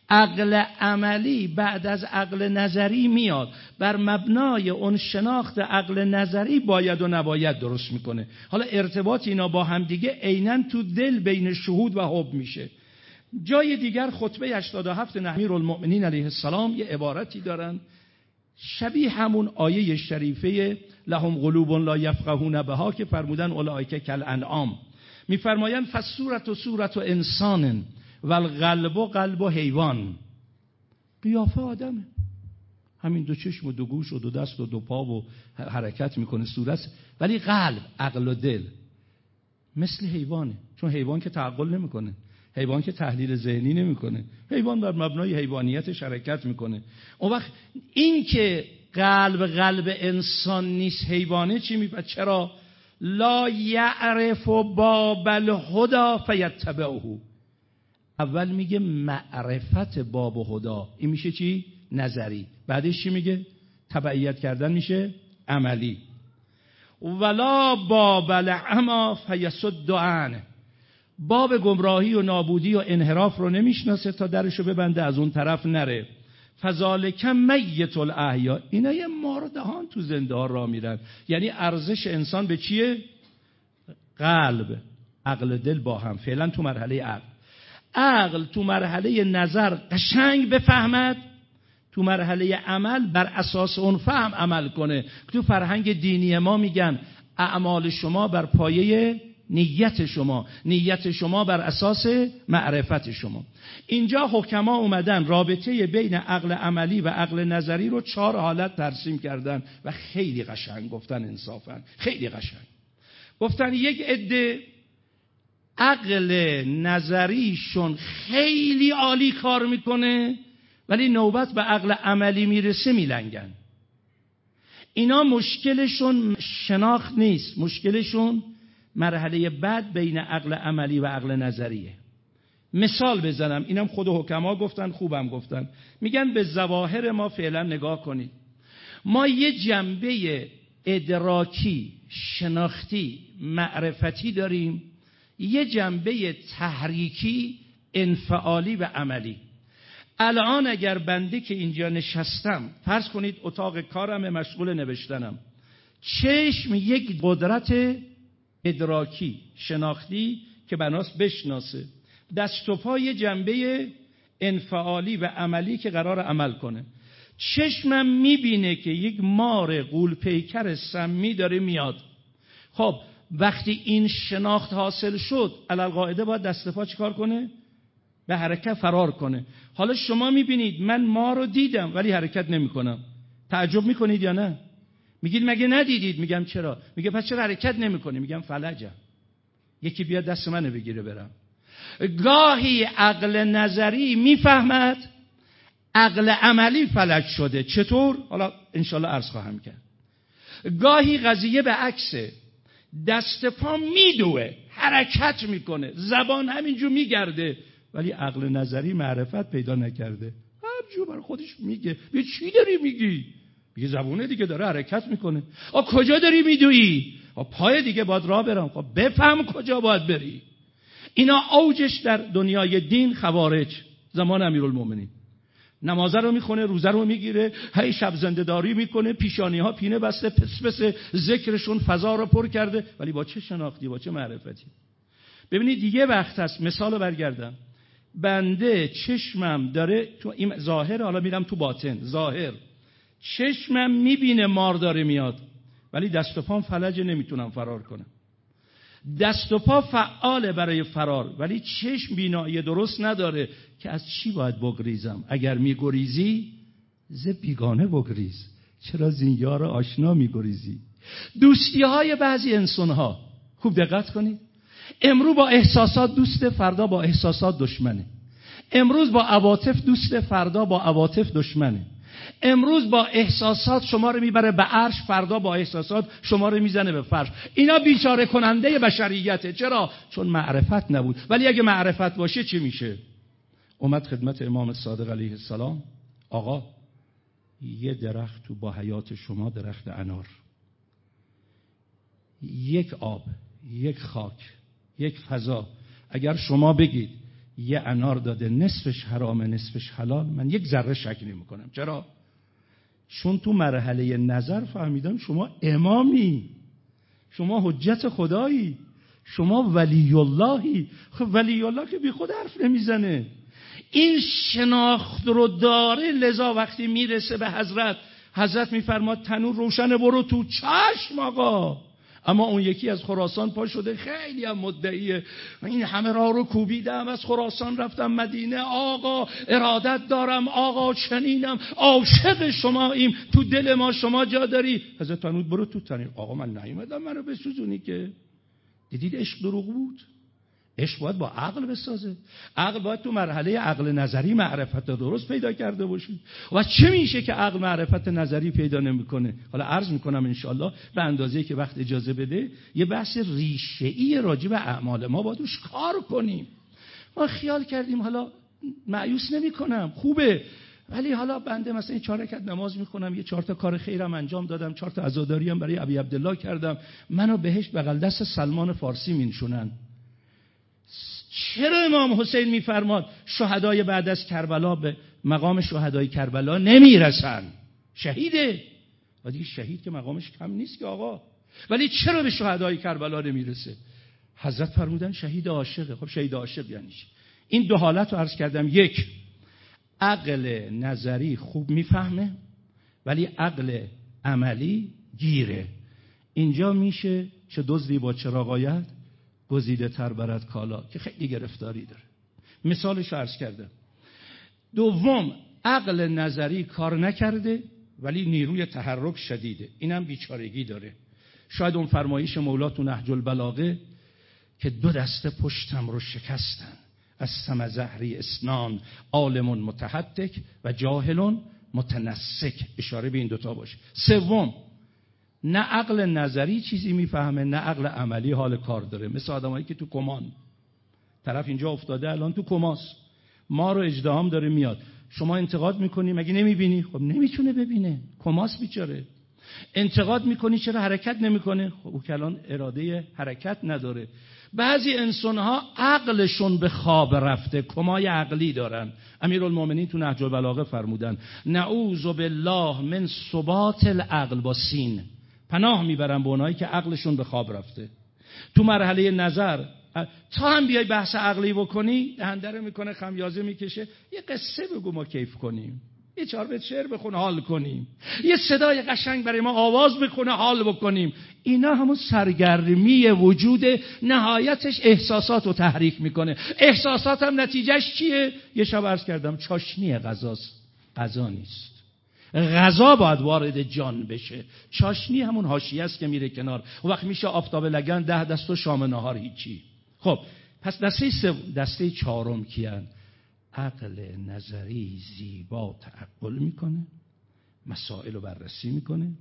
عقل عملی بعد از عقل نظری میاد. بر مبنای اون شناخت عقل نظری باید و نباید درست می‌کنه. حالا ارتباط اینا با همدیگه عینا تو دل بین شهود و حب میشه. جای دیگر خطبه 87 نحمیر المؤمنین علیه السلام یه عبارتی دارن. شبیه همون آیه شریفه لهم قلوب لا یفقهون بها که فرمودن اولئک کل انعام میفرمایند فصورت و صورت و انسان و القلب و قلب و حیوان. قیافه آدمه. همین دو چشم و دو گوش و دو دست و دو پا و حرکت می‌کنه صورت ولی قلب عقل و دل مثل حیوانه. چون حیوان که تعقل نمی‌کنه. حیوان که تحلیل ذهنی نمی‌کنه. حیوان بر مبنای حیوانیت شرکت می‌کنه. اون وقت این که قلب قلب انسان نیست حیوانه چی میپد چرا؟ لا یعرف باب الهدا فیتبعه. اول میگه معرفت باب و این میشه چی؟ نظری. بعدش چی میگه؟ تبعیت کردن میشه عملی. ولا باب العما فیسد عنه. باب گمراهی و نابودی و انحراف رو نمی‌شناسه تا درشو ببنده از اون طرف نره. فذالک میت الاحیا. اینا یه ماردهان تو زنده ها را میرن. یعنی ارزش انسان به چیه؟ قلب. عقل دل با هم. فعلا تو مرحله عقل. عقل تو مرحله نظر قشنگ بفهمد تو مرحله عمل بر اساس اون فهم عمل کنه. تو فرهنگ دینی ما میگن اعمال شما بر پایه نیت شما نیت شما بر اساس معرفت شما. اینجا حکما اومدن رابطه بین عقل عملی و عقل نظری رو چهار حالت ترسیم کردن و خیلی قشنگ گفتن انصافا خیلی قشنگ. گفتن یک عده عقل نظریشون خیلی عالی کار می‌کنه ولی نوبت به عقل عملی می‌رسه میلنگن. اینا مشکلشون شناخت نیست. مشکلشون مرحله بعد بین عقل عملی و عقل نظریه. مثال بزنم. اینم خود حکما گفتن خوبم گفتن. میگن به زواهر ما فعلا نگاه کنید. ما یه جنبه ادراکی شناختی معرفتی داریم. یه جنبه تحریکی انفعالی و عملی. الان اگر بنده که اینجا نشستم فرض کنید اتاق کارم مشغول نوشتنم چشم یک قدرت ادراکی شناختی که بناس بشناسه. دست و پای جنبه انفعالی و عملی که قرار عمل کنه. چشمم می‌بینه که یک مار قول پیکر سمی داره میاد. خب وقتی این شناخت حاصل شد قاعده باید دست پا چیکار کنه؟ به حرکت فرار کنه. حالا شما می‌بینید من ما رو دیدم ولی حرکت نمی‌کنم. تعجب می‌کنید یا نه؟ میگید مگه ندیدید؟ میگم چرا؟ میگه پس چرا حرکت نمی‌کنی؟ میگم فلجم. یکی بیاد دست منو بگیره برم. گاهی عقل نظری می‌فهمد عقل عملی فلج شده. چطور؟ حالا انشالله عرض خواهم کرد. گاهی قضیه به عکسه. دست پا میدوه حرکت می‌کنه زبان همینجور میگرده ولی عقل نظری معرفت پیدا نکرده. همجور بر خودش میگه. به چی داری میگی؟ میگه زبونه دیگه داره حرکت می‌کنه. آ کجا داری میدویی آ پای دیگه باید راه برم. خب بفهم کجا باید بری. اینا اوجش در دنیای دین خوارج. زمان امیرالمومنین نمازه رو می‌خونه روزه رو می‌گیره هی شب زندهداری می‌کنه پیشانی ها پینه بسته پس پس ذکرشون فضا رو پر کرده. ولی با چه شناختی با چه معرفتی؟ ببینید یه وقت هست. مثال برگردم. بنده چشمم داره تو این ظاهر حالا میرم تو باطن. ظاهر. چشمم می‌بینه مار داره میاد. ولی دست و پام فلجه نمی‌تونم فرار کنم. دست و پا فعاله برای فرار. ولی چشم بینایی درست نداره که از چی باید بگریزم. اگر میگریزی ز بیگانه بگریز. چرا زینیار آشنا میگریزی؟ دوستی های بعضی انسان ها خوب دقت کنید. امرو با احساسات دوست فردا با احساسات دشمنه. امروز با عواطف دوست فردا با عواطف دشمنه. امروز با احساسات شما رو می‌بره به عرش فردا با احساسات شما رو می‌زنه به فرش. اینا بیچاره کننده بشریته. چرا؟ چون معرفت نبود. ولی اگه معرفت باشه چی میشه؟ اومد خدمت امام صادق علیه السلام. آقا یه درخت تو با حیات شما درخت انار. یک آب یک خاک یک فضا. اگر شما بگید یه انار داده نصفش حرامه نصفش حلال. من یک ذره شک نمی کنم چرا؟ چون تو مرحله نظر فهمیدم شما امامی. شما حجت خدایی. شما ولی اللهی خب ولی الله که بی خود حرف نمی‌زنه. این شناخت رو داره لذا وقتی می‌رسه به حضرت حضرت میفرماد تنور روشن برو تو چشم آقا. اما اون یکی از خراسان پا شده. خیلی هم مدعیه. این همه را رو کوبیدم از خراسان رفتم مدینه. آقا ارادت دارم. آقا چنینم. عاشق شما ایم تو دل ما شما جا داری. حضرت تنود برو تو تنیر آقا من نیومدم. منو بسوزونی که. دیدید عشق دروغ بود؟ عشق باید با عقل بسازه. عقل باید تو مرحله عقل نظری معرفت درست پیدا کرده باشید و چه میشه که عقل معرفت نظری پیدا نمی‌کنه؟ حالا عرض می‌کنم انشالله به اندازه که وقت اجازه بده یه بحث ریشه راجع به اعمال ما باید روش کار کنیم. ما خیال کردیم حالا معیوس نمی‌کنم. خوبه. ولی حالا بنده مثلا این چهار رکعت نماز می‌خونم یه چهار تا کار خیرم انجام دادم چهار تا عزاداری هم برای ابی عبدالله کردم. منو بهش بغل دست سلمان فارسی مینشونن. چرا امام حسین میفرماد شهدای بعد از کربلا به مقام شهدای کربلا نمی‌رسن؟ شهیده. و دیگه شهید که مقامش کم نیست که آقا. ولی چرا به شهدای کربلا نمی‌رسه؟ حضرت فرمودن شهید عاشقه خب شهید عاشق یعنی این دو حالت رو عرض کردم. یک عقل نظری خوب می‌فهمه ولی عقل عملی گیره. اینجا میشه چه دزدی با چراغایت گزیده تر برد کالا که خیلی گرفتاری داره. مثالش عرض کرده دوم عقل نظری کار نکرده ولی نیروی تحرک شدیده. اینم بیچارگی داره. شاید اون فرمایش مولا تو نهج البلاغه که دو دسته پشتم رو شکستن. از سم زهری اسنان عالم متحدک و جاهلون متنسک. اشاره به این دوتا باشه. سوم نه عقل نظری چیزی می‌فهمه نه عقل عملی حال کار داره. مثل آدمایی که تو کمان. طرف اینجا افتاده الان تو کماست. ما رو اجدهام داره میاد. شما انتقاد می‌کنی مگه نمی‌بینی؟ خب نمی‌تونه ببینه. کماس بیچاره. انتقاد می‌کنی چرا حرکت نمی‌کنه؟ خب او که الان اراده حرکت نداره. بعضی انسان ها عقلشون به خواب رفته کمای عقلی دارن. امیرالمومنین تو نهج البلاغه فرمودن نعوذ بالله من ثبات العقل با سین. پناه می‌برن به اونایی که عقلشون به خواب رفته. تو مرحله نظر تا هم بیای بحث عقلی بکنی دهنده می‌کنه خمیازه می‌کشه. یه قصه بگو ما کیف کنیم. یه چهار بیت شعر بخون حال کنیم. یه صدای قشنگ برای ما آواز بکنه حال بکنیم. اینا همون سرگرمی وجود نهایتش احساسات رو تحریک می‌کنه. احساسات هم نتیجهش چیه؟ یه شب عرض کردم چاشنی غذاست. غذا نیست. غذا باید وارد جان بشه. چاشنی همون حاشیه است که میره کنار. و وقت میشه آفتاب لگن ده دست و شام نهار هیچی. خب پس دسته دسته چهارم کیان؟ عقل نظری زیبا تعقل می‌کنه. مسائل رو بررسی می‌کنه.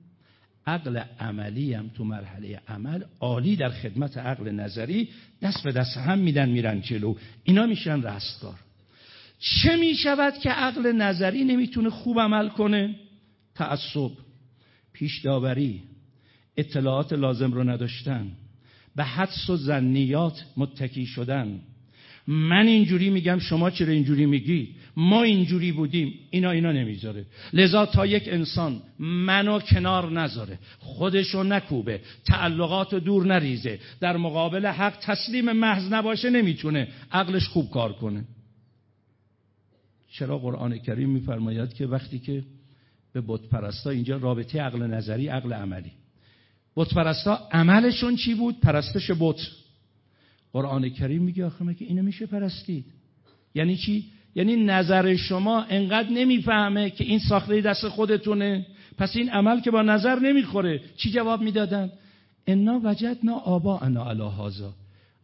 عقل عملی هم تو مرحله عمل عالی در خدمت عقل نظری دست به دست هم میدن میرن جلو. اینا میشن رستگار. چه می شود که عقل نظری نمی‌تونه خوب عمل کنه؟ تعصب پیش داوری اطلاعات لازم رو نداشتن به حدس و زنیات متکی شدن. من اینجوری میگم شما چرا اینجوری میگی؟ ما اینجوری بودیم. اینا اینا نمی‌ذاره. لذا تا یک انسان منو کنار نذاره خودشو نکوبه تعلقات دور نریزه در مقابل حق تسلیم محض نباشه نمی‌تونه عقلش خوب کار کنه. چرا قرآن کریم میفرماید که وقتی که به بت پرستا اینجا رابطه عقل نظری عقل عملی. بت پرستا عملشون چی بود؟ پرستش بت. قرآن کریم میگه آخه مگه اینو میشه پرستید؟ یعنی چی؟ یعنی نظر شما انقدر نمی‌فهمه که این ساخته دست خودتونه. پس این عمل که با نظر نمی‌خوره چی جواب می‌دادن؟ انا وجدنا آبا انا علی هازا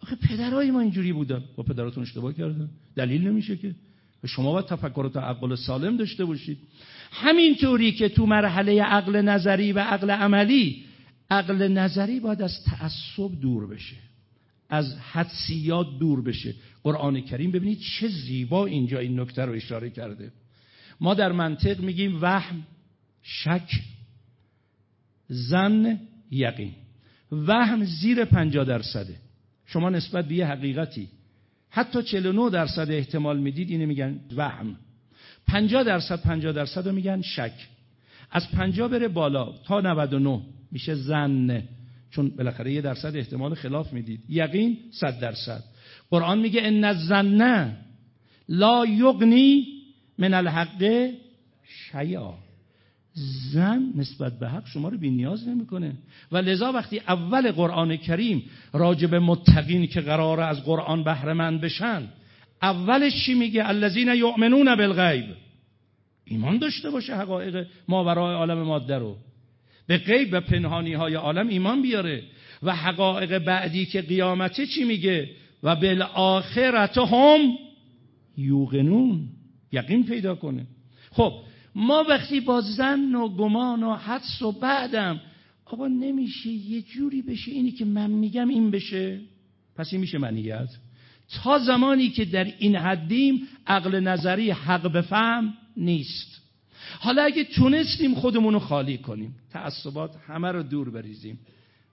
آخه پدرای ما اینجوری بودن. با پدراتون اشتباه کردن. دلیل نمیشه که. شما باید تفکر و تعقل سالم داشته باشید. همینطوری که تو مرحله عقل نظری و عقل عملی عقل نظری باید از تعصب دور بشه. از حدسیات دور بشه. قرآن کریم ببینید چه زیبا اینجا این نکته رو اشاره کرده. ما در منطق میگیم وهم شک زن یقین. وهم زیر پنجا درصده. شما نسبت به یه حقیقتی حتی 49 درصد احتمال می‌دید اینو میگن وهم. 50 درصد 50 درصد رو میگن شک. از 50 بره بالا تا 99 میشه زن چون بالاخره یه درصد احتمال خلاف می‌دید. یقین 100 درصد. قرآن میگه ان الظن لا یغنی من الحق شیئا. زن نسبت به حق شما رو بی نیاز نمی‌کنه. و لذا وقتی اول قرآن کریم راجب متقین که قراره از قرآن بهره مند بشن اولش چی میگه؟ الذین یؤمنون بالغیب. ایمان داشته باشه حقایق ماورای عالم ماده رو. به غیب و پنهانی های عالم ایمان بیاره. و حقایق بعدی که قیامته چی میگه؟ و بالآخرت هم یوقنون. یقین پیدا کنه. خب ما وقتی با زن و گمان و حدس و بعدم آقا نمیشه یه جوری بشه. اینی که من میگم این بشه. پس این میشه منیت. تا زمانی که در این حدیم عقل نظری حق بفهم نیست. حالا اگه تونستیم خودمون رو خالی کنیم تعصبات همه رو دور بریزیم.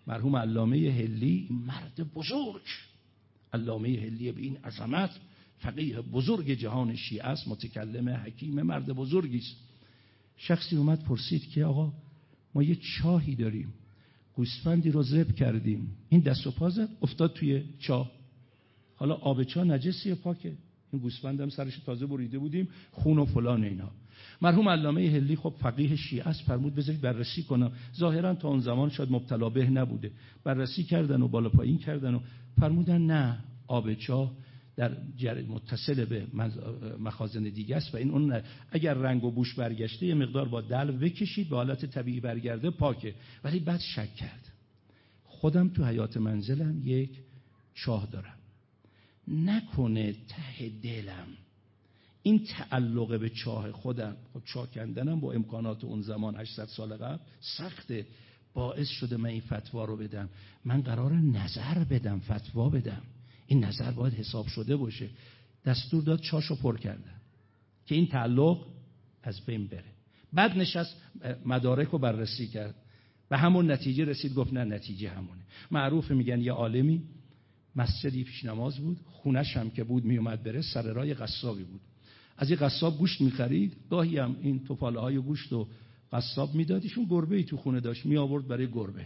مرحوم علامه هلی مرد بزرگ. علامه هلی به این عظمت فقیه بزرگ جهان شیعه است متکلم حکیم مرد بزرگی است. شخصی اومد پرسید که آقا ما یه چاهی داریم. گوسفندی رو زب کردیم. این دست و پا افتاد توی چاه. حالا آب چاه نجسیه پاکه این گوسفندم سرش تازه بریده بودیم خون و فلان اینا. مرحوم علامه هلی خب فقیه شیعه است فرمود بذارید بررسی کنم. ظاهرا تا اون زمان شاید مبتلا به نبوده. بررسی کردن و بالا پایین کردن و فرمودن نه آب چاه در متصل به مخازن دیگه است و این اون اگر رنگ و بوش برگشته یه مقدار با دلو بکشید به حالت طبیعی برگرده پاکه. ولی بعد شک کرد. خودم تو حیات منزلم یک چاه دارم. نکنه ته دلم این تعلق به چاه خودم. خب چاه کندنم با امکانات اون زمان 800 سال قبل سخته. باعث شده من این فتوا رو بدم. من قرار نظر بدم فتوا بدم. این نظر باید حساب شده باشه. دستور داد چاشو پر کردن که این تعلق از بین بره. بعد نشست مدارک رو بررسی کرد. و همون نتیجه رسید گفت نه نتیجه همونه. معروف میگن یه عالمی مسجدی پیش نماز بود خونش هم که بود میومد بره سر رای قصابی بود. از این قصاب گوشت می‌خرید گاهی هم این توپاله های گوشت و قصاب میدادیشون گربه ای تو خونه داشت می آورد برای گربه.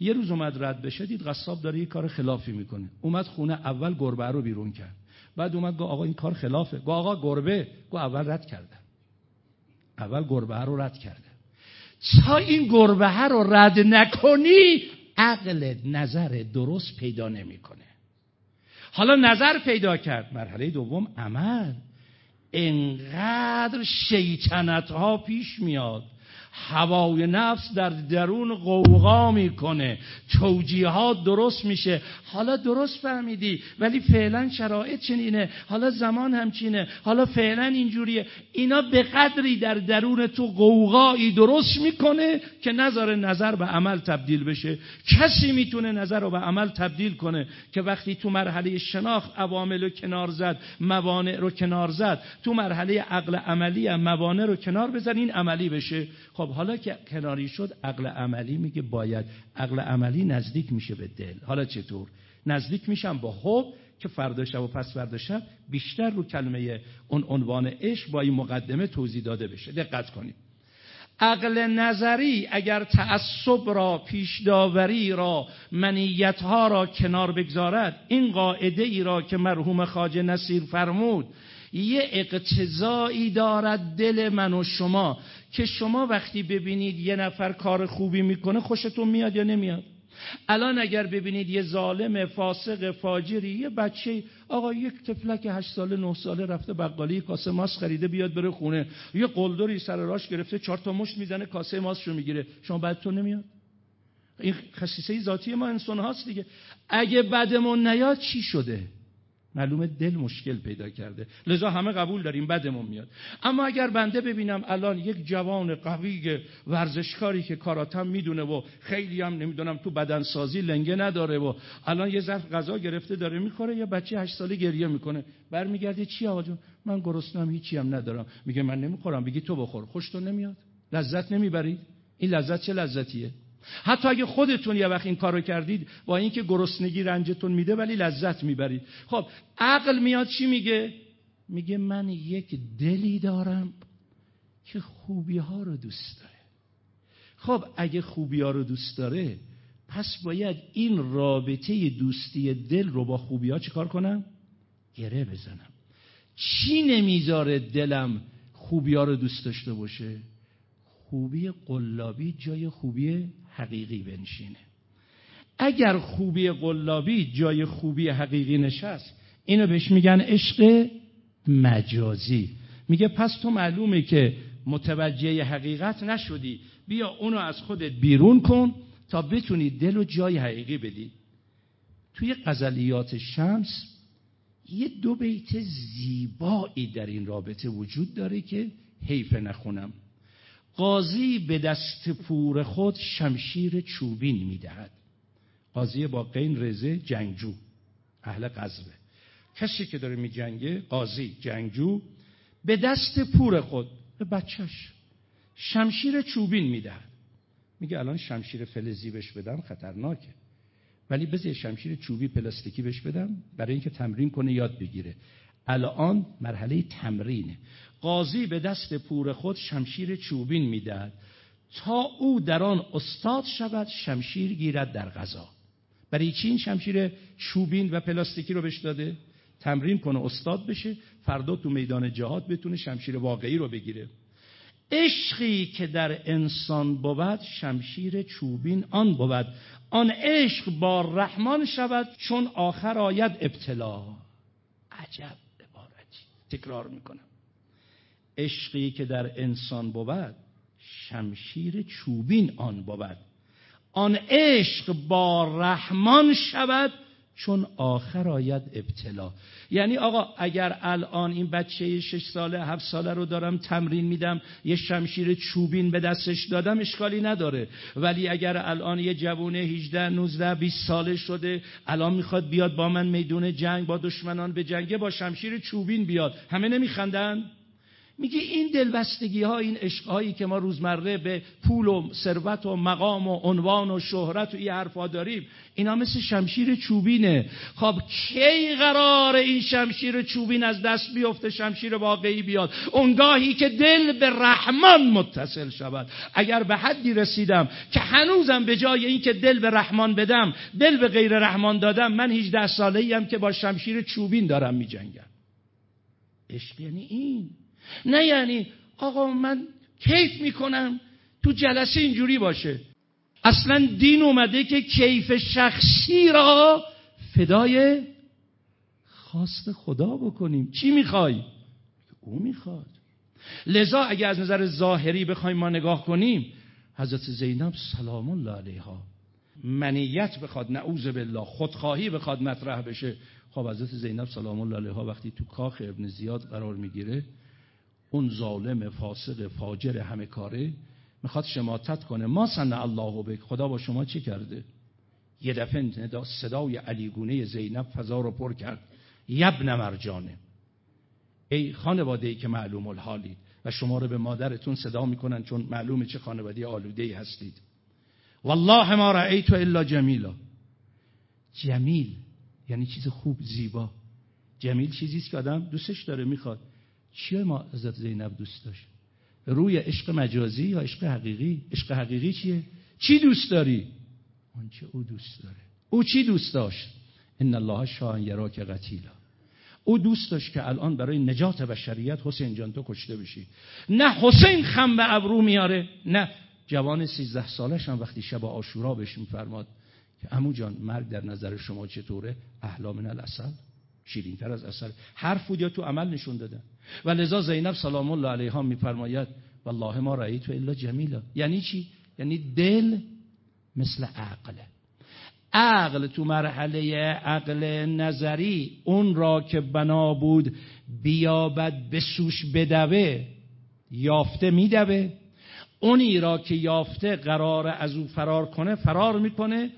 یه روز اومد رد بشه دید قصاب داره یه کار خلافی می‌کنه. اومد خونه اول گربه رو بیرون کرد. بعد اومد گفت آقا این کار خلافه. گفت آقا گربه. گفت اول رد کرده اول گربه رو رد کرده تا این گربه رو رد نکنی عقل نظر درست پیدا نمی‌کنه. حالا نظر پیدا کرد. مرحله دوم عمل. انقدر شیطنت ها پیش میاد هوای نفس در درون قوقا می‌کنه. توجیهات درست میشه. حالا درست فهمیدی ولی فعلا شرایط چنینه. حالا زمان همچینه حالا فعلا اینجوریه. اینا به قدری در درون تو قوقایی درست می‌کنه که نظر نظر به عمل تبدیل بشه. کسی می‌تونه نظر رو به عمل تبدیل کنه که وقتی تو مرحله شناخت عوامل رو کنار زد موانع رو کنار زد تو مرحله عقل عملی هم موانع رو کنار بزن این عملی بشه. خب حالا که کناری شد عقل عملی میگه باید. عقل عملی نزدیک میشه به دل. حالا چطور؟ نزدیک میشم با حب که فردا شب و پس فردا شب بیشتر رو کلمه اون عنوان عشق با این مقدمه توضیح داده بشه. دقت کنید. عقل نظری اگر تعصب را پیش داوری را منیت ها را کنار بگذارد این قاعده ای را که مرحوم خاجه نصیر فرمود یه اقتضایی دارد دل من و شما. که شما وقتی ببینید یه نفر کار خوبی می‌کنه خوشتون میاد یا نمیاد؟ الان اگر ببینید یه ظالم فاسق فاجری یه بچه آقا یک تفلک هشت ساله نه ساله رفته بقالی کاسه ماست خریده بیاد بره خونه. یه قلدری سر راش گرفته چهار تا مشت می‌زنه کاسه ماستشو می‌گیره. شما بعدتون نمیاد؟ این خصیصه ذاتی ما انسان هاست دیگه. اگه بدمون نیاد چی شده؟ معلومه دل مشکل پیدا کرده. لذا همه قبول داریم بدمون میاد. اما اگر بنده ببینم الان یک جوان قوی ورزشکاری که کاراتم می‌دونه و خیلی هم نمی‌دونم تو بدنسازی لنگه نداره و الان یه ظرف غذا گرفته داره می‌خوره یا بچه هشت ساله گریه می‌کنه. برمیگرده چی آقا جون؟ من گرسنم هیچی هم ندارم. میگه من نمی‌خورم. بگی تو بخور. خوش نمیاد؟ لذت نمی‌برید؟ این لذت چه لذتیه؟ حتی اگه خودتون یه وقت این کارو کردید با اینکه گرسنگی رنجتون میده ولی لذت می‌برید. خب عقل میاد چی میگه؟ میگه من یک دلی دارم که خوبی ها رو دوست داره. خب اگه خوبی ها رو دوست داره پس باید این رابطه دوستی دل رو با خوبی ها چیکار کنم؟ گره بزنم. چی نمی‌ذاره دلم خوبی ها رو دوست داشته باشه؟ خوبی قلابی جای خوبی حقیقی بنشینه. اگر خوبی قلابی جای خوبی حقیقی نشست اینو بهش میگن عشق مجازی. میگه پس تو معلومه که متوجه حقیقت نشدی. بیا اونو از خودت بیرون کن تا بتونی دل و جای حقیقی بدی. توی قزلیات شمس یه دو بیت زیبایی در این رابطه وجود داره که حیف نخونم. قاضی به دست پور خود شمشیر چوبین می‌دهد. قاضی با قین رزه جنگجو. اهل قذبه کسی که داره میجنگه قاضی جنگجو به دست پور خود به بچهش شمشیر چوبین می‌دهد. میگه الان شمشیر فلزی بهش بدم خطرناکه. ولی بذار شمشیر چوبی پلاستیکی بهش بدم برای اینکه تمرین کنه یاد بگیره. الان مرحله تمرینه. قاضی به دست پور خود شمشیر چوبین می‌دهد. تا او در آن استاد شود شمشیر گیرد در غذا. برای چی این شمشیر چوبین و پلاستیکی رو بهش داده؟ تمرین کنه استاد بشه فردا تو میدان جهاد بتونه شمشیر واقعی رو بگیره. عشقی که در انسان بود شمشیر چوبین آن بود. آن عشق با رحمان شود چون آخر آید ابتلا. عجب عبارتی. تکرار می‌کنم. عشقی که در انسان بود شمشیر چوبین آن بود. آن عشق با رحمان شود چون آخر آید ابتلا. یعنی آقا اگر الان این بچه شش ساله هفت ساله رو دارم تمرین میدم یه شمشیر چوبین به دستش دادم اشکالی نداره. ولی اگر الان یه جوونه 18 19 20 ساله شده الان می‌خواد بیاد با من میدون جنگ با دشمنان به جنگه با شمشیر چوبین بیاد. همه نمیخندن؟ میگه این دلبستگی ها این عشق هایی که ما روزمره به پول و ثروت و مقام و عنوان و شهرت و این حرفا داریم اینا مثل شمشیر چوبینه. خب کی قرار این شمشیر چوبین از دست بیفته شمشیر واقعی بیاد؟ اونگاهی که دل به رحمان متصل شود. اگر به حدی رسیدم که هنوزم به جای اینکه دل به رحمان بدم دل به غیر رحمان دادم من 18 ساله ایم که با شمشیر چوبین دارم میجنگم. عشق یعنی این. نه یعنی آقا من کیف می‌کنم تو جلسه اینجوری باشه. اصلا دین اومده که کیف شخصی را فدای خواست خدا بکنیم. چی می‌خوای؟ او می‌خواد. لذا اگه از نظر ظاهری بخوایم ما نگاه کنیم حضرت زینب سلام الله علیها منیت بخواد نعوذ بالله خودخواهی بخواد مطرح بشه. خب حضرت زینب سلام الله علیها وقتی تو کاخ ابن زیاد قرار می‌گیره اون ظالم فاسق فاجر همه کاره می‌خواد شماتت کنه. ما سن الله بک خدا با شما چی کرده؟ یه دفعه صدای علیگونه زینب فضا رو پر کرد. یبن مرجانه ای خانواده ای که معلوم الحالید و شما رو به مادرتون صدا می‌کنن چون معلومه چه خانواده آلوده ای هستید. والله ما رأیت الا جمیلا. جمیل یعنی چیز خوب زیبا. جمیل چیزیست که آدم دوستش داره می‌خواد. چیه ما حضرت زینب دوست داشت؟ روی عشق مجازی یا عشق حقیقی؟ عشق حقیقی چیه؟ چی دوست داری؟ آنچه او دوست داره. او چی دوست داشت؟ ان الله شان یراک قتیلا. او دوست داشت که الان برای نجات بشریت حسین جان تو کشته بشی. نه حسین خم به ابرو میاره نه. جوان سیزده سالش هم وقتی شب آشورا بهش میفرماد که امو جان مرگ در نظر شما چطوره؟ احلا من شیرین تر از اصل هر فودیا تو عمل نشون داده. و لذا زینب سلام الله علیها میفرماید والله ما رأیت الا جمیلا. یعنی چی؟ یعنی دل مثل عقله. عقل تو مرحله عقل نظری اون را که بنا بود بیابد بسوش بدوه یافته میدوه. اونی را که یافته قرار از او فرار کنه فرار می‌کنه.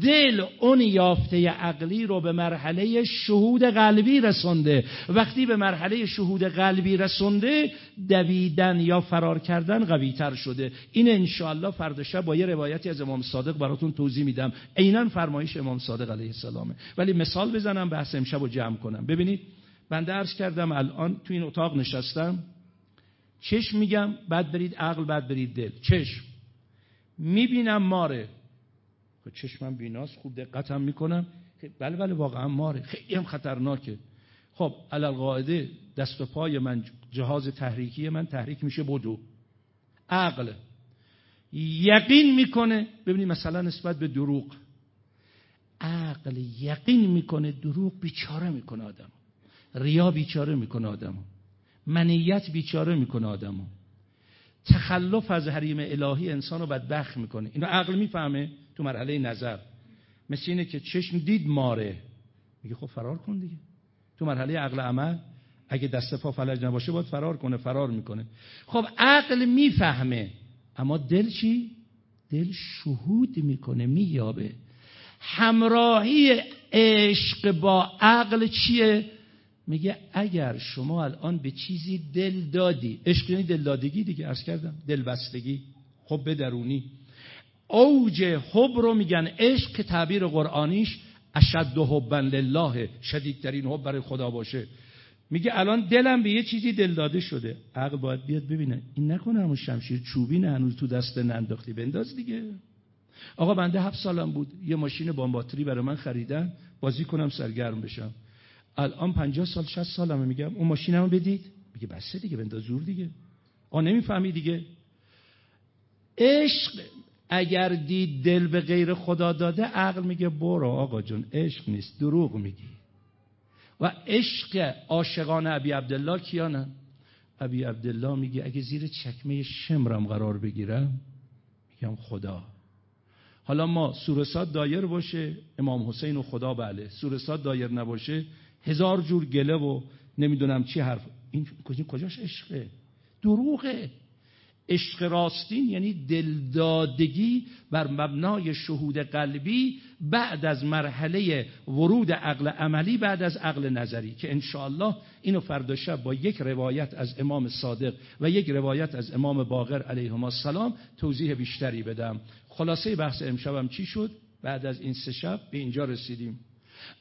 دل اون یافته عقلی رو به مرحله شهود قلبی رسونده. وقتی به مرحله شهود قلبی رسونده دویدن یا فرار کردن قوی تر شده. این انشاءالله فردا شب با یه روایتی از امام صادق براتون توضیح میدم. عینا فرمایش امام صادق علیه السلامه ولی مثال بزنم بحث امشب رو جمع کنم. ببینید بنده عرض کردم الان تو این اتاق نشستم. چشم میگم بعد برید عقل بعد برید دل. چشم. می‌بینم ماره. خب چشمم بیناست خوب دقتم می‌کنم. بله بله واقعا ماره. خیلی هم خطرناکه. خب علال قاعده دست و پای من جهاز تحریکی من تحریک میشه بدو. عقل. یقین می‌کنه ببینید مثلا نسبت به دروغ. عقل یقین می‌کنه دروغ بیچاره می‌کنه آدم ریا بیچاره می‌کنه آدم منیت بیچاره می‌کنه آدمو. تخلف از حریم الهی انسان رو بدبخت می‌کنه. اینو عقل می‌فهمه؟ تو مرحله نظر. مثل اینه که چشم دید ماره. میگه خب فرار کن دیگه. تو مرحله عقل عمل اگه دست پا فلج نباشه باید فرار کنه فرار می‌کنه. خب عقل می‌فهمه اما دل چی؟ دل شهود می‌کنه مییابه. همراهی عشق با عقل چیه؟ میگه اگر شما الان به چیزی دل دادی عشق یعنی دل دادگی دیگه ارز کردم دل بستگی حب درونی اوج حب رو میگن عشق که تعبیر قرآنیش اشد حبا لله شدیدترین حب برای خدا باشه. میگه الان دلم به یه چیزی دل داده شده. عقل باید بیاد ببینه. این نکنه همون شمشیر چوبی نه هنوز تو دست ننداختی بنداز دیگه. آقا بنده هفت سالم بود. یه ماشین باتری برای من خریدن. بازی کنم سرگرم بشم. الان 50 سال 60 سالمه میگم. اون ماشینمو بدید. میگه بسه دیگه بنداز زور دیگه. آ نمی‌فهمی دیگه. عشق اگر دید دل به غیر خدا داده عقل میگه برو آقا جون عشق نیست دروغ میگی. و عشق عاشقان ابی عبدالله کیانن؟ ابی عبدالله میگه اگه زیر چکمه شمرم قرار بگیرم میگم خدا. حالا ما سورسات دایر باشه امام حسین و خدا بله. سورسات دایر نباشه هزار جور گله و نمی‌دونم چی حرف. این کجاش عشقه؟ دروغه. عشق راستین یعنی دلدادگی بر مبنای شهود قلبی بعد از مرحله ورود عقل عملی بعد از عقل نظری که انشاءالله اینو فردا شب با یک روایت از امام صادق و یک روایت از امام باقر علیهما السلام توضیح بیشتری بدم. خلاصه بحث امشبم چی شد؟ بعد از این سه شب به اینجا رسیدیم.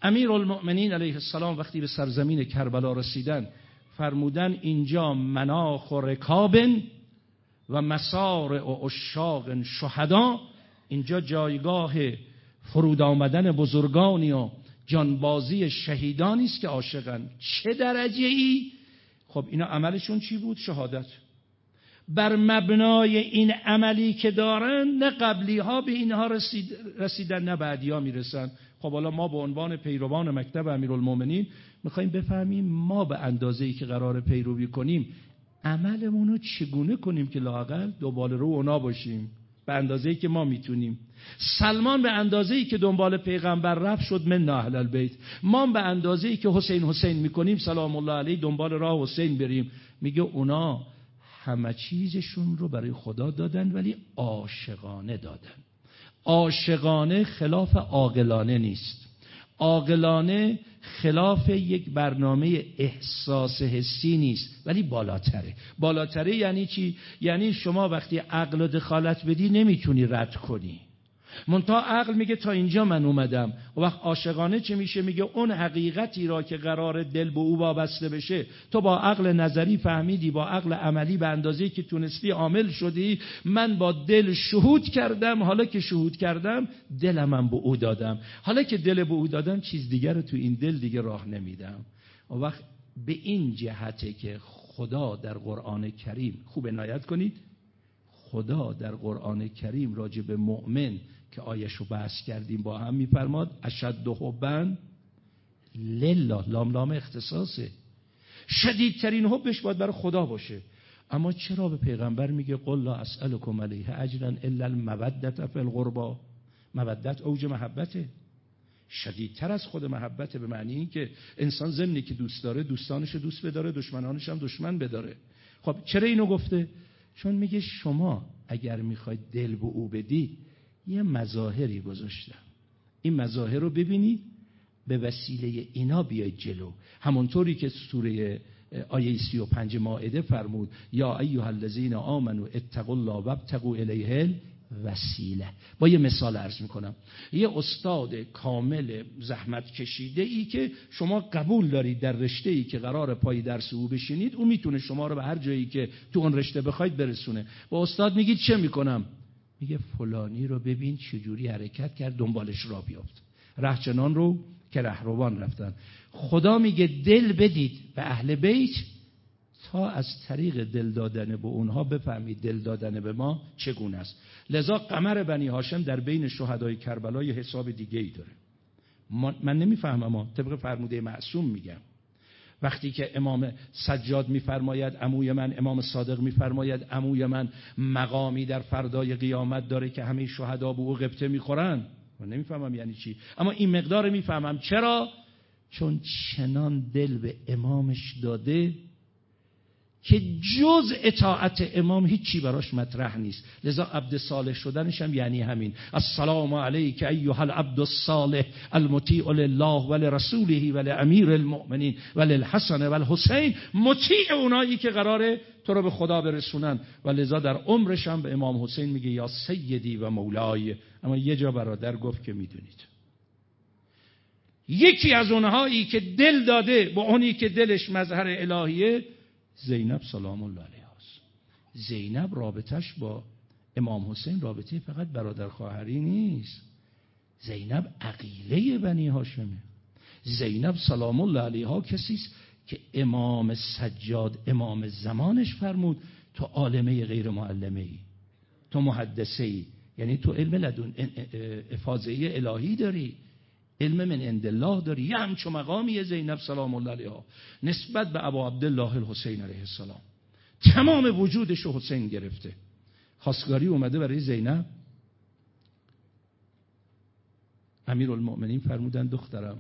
امیر المؤمنین علیه السلام وقتی به سرزمین کربلا رسیدن فرمودن اینجا مناخ و رکابن و مسار و اشاق شهدا اینجا جایگاه فرود آمدن بزرگانی و جانبازی شهیدانی است که عاشقن. چه درجه ای خب اینا عملشون چی بود؟ شهادت. بر مبنای این عملی که دارن نه قبلی ها به اینها رسید رسیدن نه بعدی ها می‌رسن. خب حالا ما به عنوان پیروان مکتب امیرالمومنین می‌خوایم بفهمیم ما به اندازه ای که قرار پیروی کنیم عملمون رو چگونه کنیم که لاقل دوباره رو اونا باشیم؟ به اندازه ای که ما می‌تونیم. سلمان به اندازه ای که دنبال پیغمبر رفت شد من اهل البیت ما به اندازه ای که حسین حسین می‌کنیم سلام الله علیه دنبال راه حسین بریم میگه اونا همه چیزشون رو برای خدا دادن ولی عاشقانه دادن. عاشقانه خلاف عاقلانه نیست. عاقلانه خلاف یک برنامه احساس حسی نیست ولی بالاتره. بالاتره یعنی چی؟ یعنی شما وقتی عقل و دخالت بدی نمی‌تونی رد کنی. منتها عقل میگه تا اینجا من اومدم. و وقت عاشقانه چه میشه؟ میگه اون حقیقتی را که قرار دل به او وابسته بشه تو با عقل نظری فهمیدی با عقل عملی به اندازه که تونستی عامل شدی من با دل شهود کردم. حالا که شهود کردم دلم من به او دادم. حالا که دل به او دادم چیز دیگر تو این دل دیگه راه نمیدم. وقت به این جهته که خدا در قرآن کریم خوب عنایت کنید. خدا در قرآن کریم راجع به مؤمن که آیش رو بحث کردیم با هم میفرماد اشد حبن لله لام لام اختصاصه. شدیدترین حبش باید برای خدا باشه. اما چرا به پیغمبر میگه قل لا اسالکم علیه اجرا الا المودت فی القربا مودت اوج محبته. شدیدتر از خود محبته به معنی این که انسان زمینی که دوست داره دوستانش دوست بداره دشمنانش هم دشمن بداره. خب چرا اینو گفته؟ چون میگه شما اگر می‌خواید دل به او بدی یه مظاهری گذاشتم. این مظاهر رو ببینید به وسیله اینا بیاید جلو. همونطوری که سوره آیه 35 مائده فرمود یا ایها الذین آمنو اتقوا الله وابتغوا الیه وسیله با یه مثال عرض می‌کنم. یه استاد کامل زحمت کشیده ای که شما قبول دارید در رشته ای که قرار پای درس او بشینید او می‌تونه شما رو به هر جایی که تو اون رشته بخواید برسونه. با استاد میگید چه می‌کنم؟ میگه فلانی رو ببین چجوری حرکت کرد دنبالش را بیافت. رهچنان رو که رهروان رفتن. خدا میگه دل بدید به اهل بیت تا از طریق دل دادن به اونها بفهمید دل دادن به ما چگونه است. لذا قمر بنی هاشم در بین شهدای کربلا یه حساب دیگه ای داره من نمی‌فهمم اما طبق فرموده معصوم میگم. وقتی که امام سجاد میفرماید عموی من امام صادق میفرماید عموی من مقامی در فردای قیامت داره که همه شهدا به او قبطه می‌خورن. من نمی‌فهمم یعنی چی. اما این مقدار می‌فهمم. چرا؟ چون چنان دل به امامش داده که جز اطاعت امام هیچی براش مطرح نیست. لذا عبد صالح شدنش هم یعنی همین. السلام علیک ایها العبد الصالح المطیع لله ولرسوله ولامیر المؤمنین وللحسن والحسین مطیع اونایی که قراره تو رو به خدا برسونن. و لذا در عمرش هم به امام حسین میگه یا سیدی و مولای. اما یه جا برادر گفت که می‌دونید. یکی از اونهایی که دل داده با اونی که دلش مظهر الهیه زینب سلام الله علیها زینب رابطش با امام حسین رابطه فقط برادر خواهری نیست. زینب عقیله بنی هاشمه زینب سلام الله علیها کسی است که امام سجاد امام زمانش فرمود تو عالمه غیر معلمه ای تو محدثه ای. یعنی تو علم لدون افاظه الهی داری. علم من عند الله داری یه همچو مقامی زینب سلام الله علیها. نسبت به ابا عبدالله الحسین علیه السلام. تمام وجودش حسین گرفته. خواستگاری اومده برای زینب. امیر المؤمنین فرمودن دخترم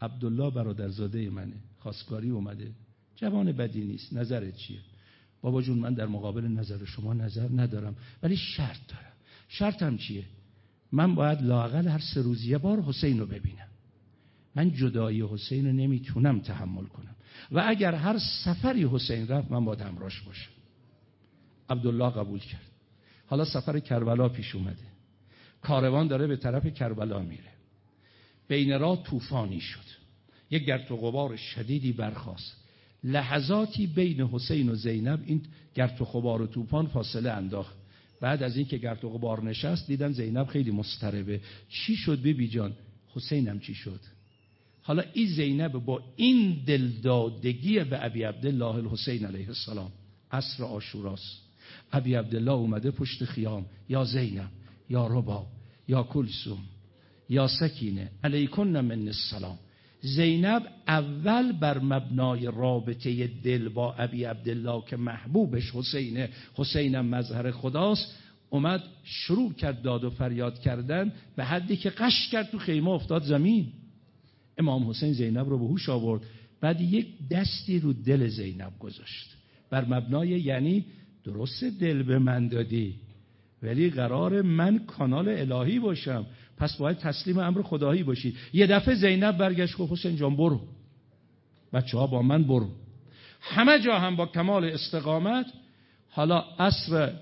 عبدالله برادرزاده منه. خواستگاری اومده. جوان بدی نیست. نظرت چیه؟ بابا جون من در مقابل نظر شما نظر ندارم ولی شرط دارم. شرطم چیه؟ من باید لاقل هر سه روز یه بار حسین رو ببینم. من جدایی حسین رو نمی‌تونم تحمل کنم. و اگر هر سفری حسین رفت من باید همراش باشم. عبدالله قبول کرد. حالا سفر کربلا پیش اومده. کاروان داره به طرف کربلا میره. بین راه طوفانی شد. یک گرد و غبار شدیدی برخاست. لحظاتی بین حسین و زینب این گرد و غبار و طوفان فاصله انداخت. بعد از اینکه گرد و غبار نشست دیدن زینب خیلی مستربه چی شد ببی جان؟ حسینم چی شد؟ حالا این زینب با این دلدادگی به ابی عبدالله الحسین علیه السلام عصر آشوراست ابی عبدالله اومده پشت خیام. یا زینب یا ربا یا کلسوم یا سکینه. علیکن من السلام. زینب اول بر مبنای رابطه دل با ابی عبدالله که محبوبش حسینه حسینم مظهر خداست اومد شروع کرد داد و فریاد کردن به حدی که قش کرد تو خیمه افتاد زمین. امام حسین زینب رو به هوش آورد. بعد یک دستی رو دل زینب گذاشت. بر مبنای یعنی درست دل به من دادی ولی قرار من کانال الهی باشم. پس باید تسلیم امر خدایی باشید یه دفعه زینب برگشت گفت حسین جان برو. بچه ها با من برو. همه جا هم با کمال استقامت. حالا عصر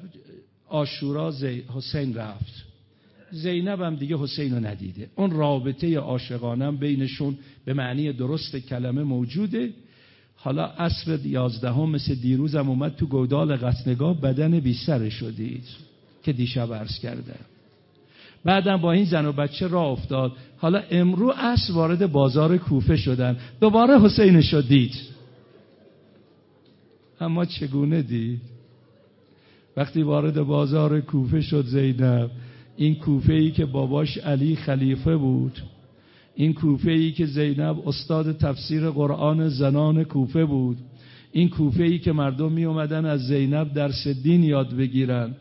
آشورا حسین رفت. زینب هم دیگه حسین رو ندیده. اون رابطه عاشقانم بینشون به معنی درست کلمه موجوده. حالا عصر یازدهم مثل دیروزم اومد تو گودال قصنگاه بدن بی سر شدید که دیشب عرض کردم. بعدم با این زن و بچه را افتاد. حالا امرو اصل وارد بازار کوفه شدن. دوباره حسین دید. اما چگونه دید؟ وقتی وارد بازار کوفه شد زینب این کوفه ای که باباش علی خلیفه بود این کوفه ای که زینب استاد تفسیر قرآن زنان کوفه بود این کوفه ای که مردم می اومدن از زینب درس دین یاد بگیرن.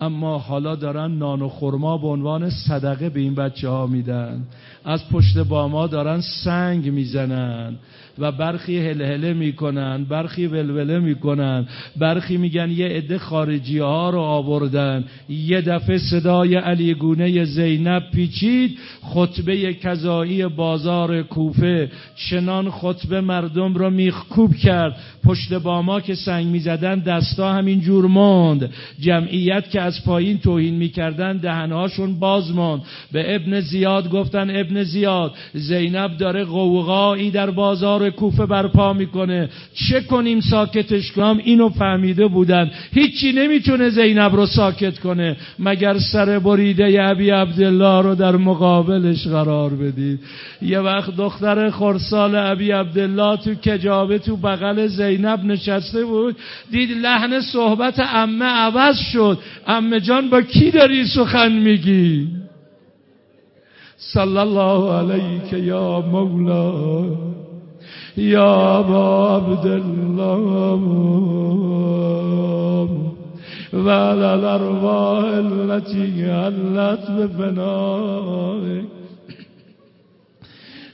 اما حالا دارن نان و خرما به عنوان صدقه به این بچه ها میدن. از پشت باما دارن سنگ می‌زنن. و برخی هلهله می‌کنن برخی ولوله می‌کنن برخی میگن یه عده خارجی ها رو آوردن. یه دفعه صدای علی گونه زینب پیچید خطبه کذایی بازار کوفه. چنان خطبه مردم رو میخکوب کرد. پشت باما که سنگ می‌زدن دستا همین جور ماند. جمعیت که از پایین توهین می‌کردن دهنهاشون باز ماند. به ابن زیاد گفتن ابن زیاد زینب داره قوقایی در بازار کوفه برپا می‌کنه. چه کنیم ساکتش کنم؟ اینو فهمیده بودن. هیچی نمی‌تونه زینب رو ساکت کنه. مگر سر بریده ابی عبدالله رو در مقابلش قرار بدید؟ یه وقت دختر خورسال ابی عبدالله تو کجابه تو بغل زینب نشسته بود. دید لحن صحبت امه عوض شد. امه جان با کی داری سخن میگی؟ صلی الله علیک یا مولا. يا أبا عبد الله وعلى الأرواح التي علت بفنائك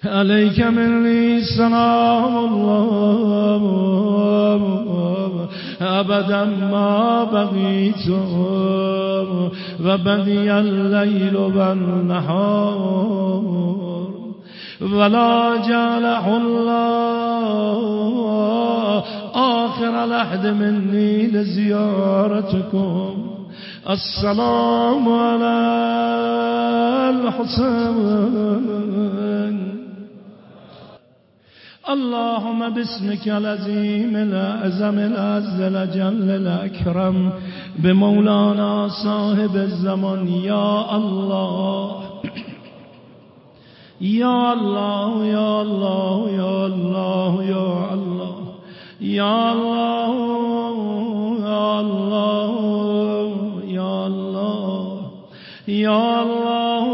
عليك مني سلام الله أبدا ما بقيت وبني الليل والنهار ولا جعله الله. آخر العهد مني لزيارتكم. السلام على الحسين اللهم باسمك العظيم الأعظم العز الأجل الأكرم. بمولانا صاحب الزمان يا الله. يا الله يا الله يا الله يا الله يا الله يا الله يا الله يا الله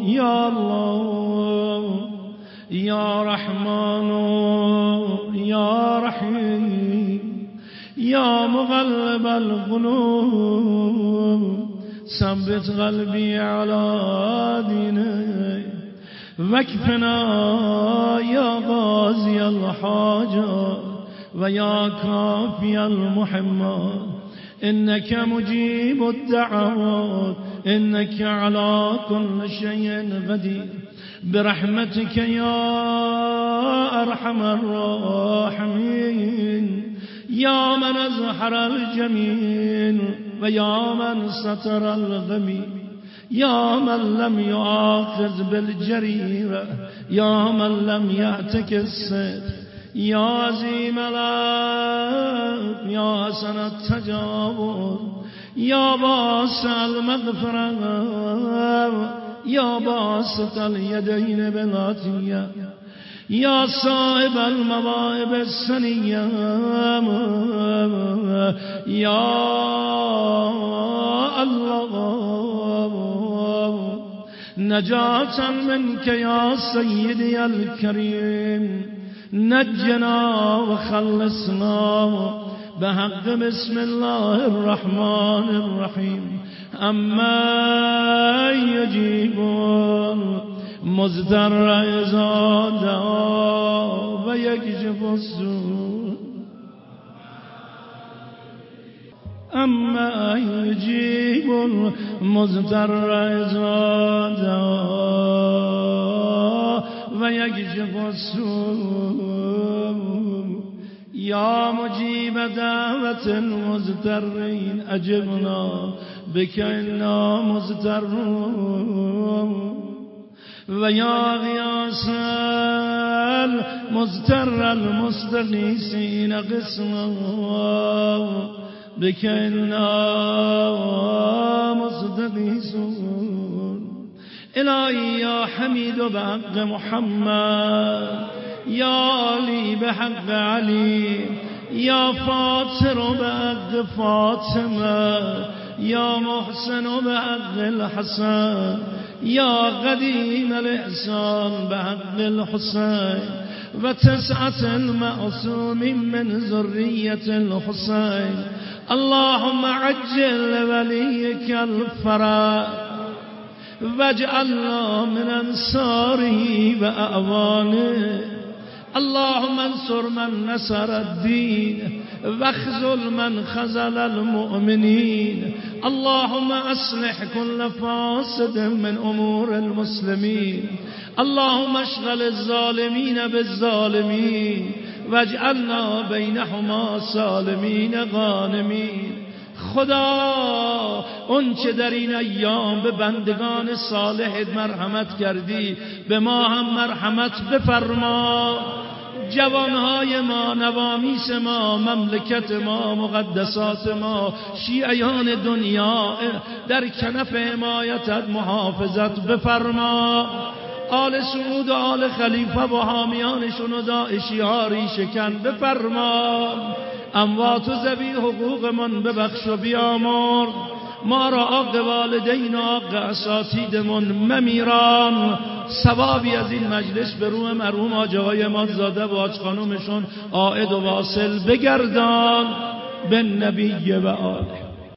يا الله يا رحمن يا رحيم يا مغلب القلوب ثبت قلبي على دينك واكفنا يا غازي الحاجة ويا كافي المحمد. إنك مجيب الدعوات إنك على كل شيء قدير برحمتك يا أرحم الراحمين. يا من أزحر الجميل ويا من ستر الغميم يا من لم يؤاخذ بالجريرة يا من لم يعتك السيف يا عظيم الأب يا حسن التجاوز يا باسع المغفرة يا باسط اليدين بالعطية يا صاحب المواهب السنية يا الله. نجاة منك يا سيدي الكريم. نجنا وخلصنا بحق بسم الله الرحمن الرحيم. أما يجيبون مزدر إذا دعا ويكشف السوء. اما يجيب المزتر ازا دعا و يا مجيب یا مجیب دعوت اجبنا بک انا مزترون و یا غیاس المزتر المستقیسین قسم بك إنا سور إلهي يا حميد بحق محمد يا علي بحق علي يا فاطر بحق فاطمة يا محسن بحق الحسن يا قديم الإحسان بحق الحسين. وتسعة المعصومين من ذرية الحسين. اللهم عجل وليك الفرج واجعلنا من أنصاره وأعوانه. اللهم انصر من نصر الدين واخذل من خزل المؤمنين. اللهم أصلح كل فاسد من أمور المسلمين. اللهم اشغل الظالمين بالظالمين. واجعلنا بینهما سالمین غانمین. خدا اون چه در این ایام به بندگان صالحت مرحمت کردی به ما هم مرحمت بفرما. جوانهای ما نوامیس ما مملکت ما مقدسات ما شیعیان دنیا در کنف حمایتت محافظت بفرما. آل سعود و آل خلیفه و حامیانشون و داعشی شکن بفرما اموات و زبی حقوق من ببخش و بیامر ما را آق والدین و آق اساتیدمون ممیران. سوابی از این مجلس به روح مرحوم آجای مادزاده و آج خانومشون آعد و واصل بگردان. به نبی و آله.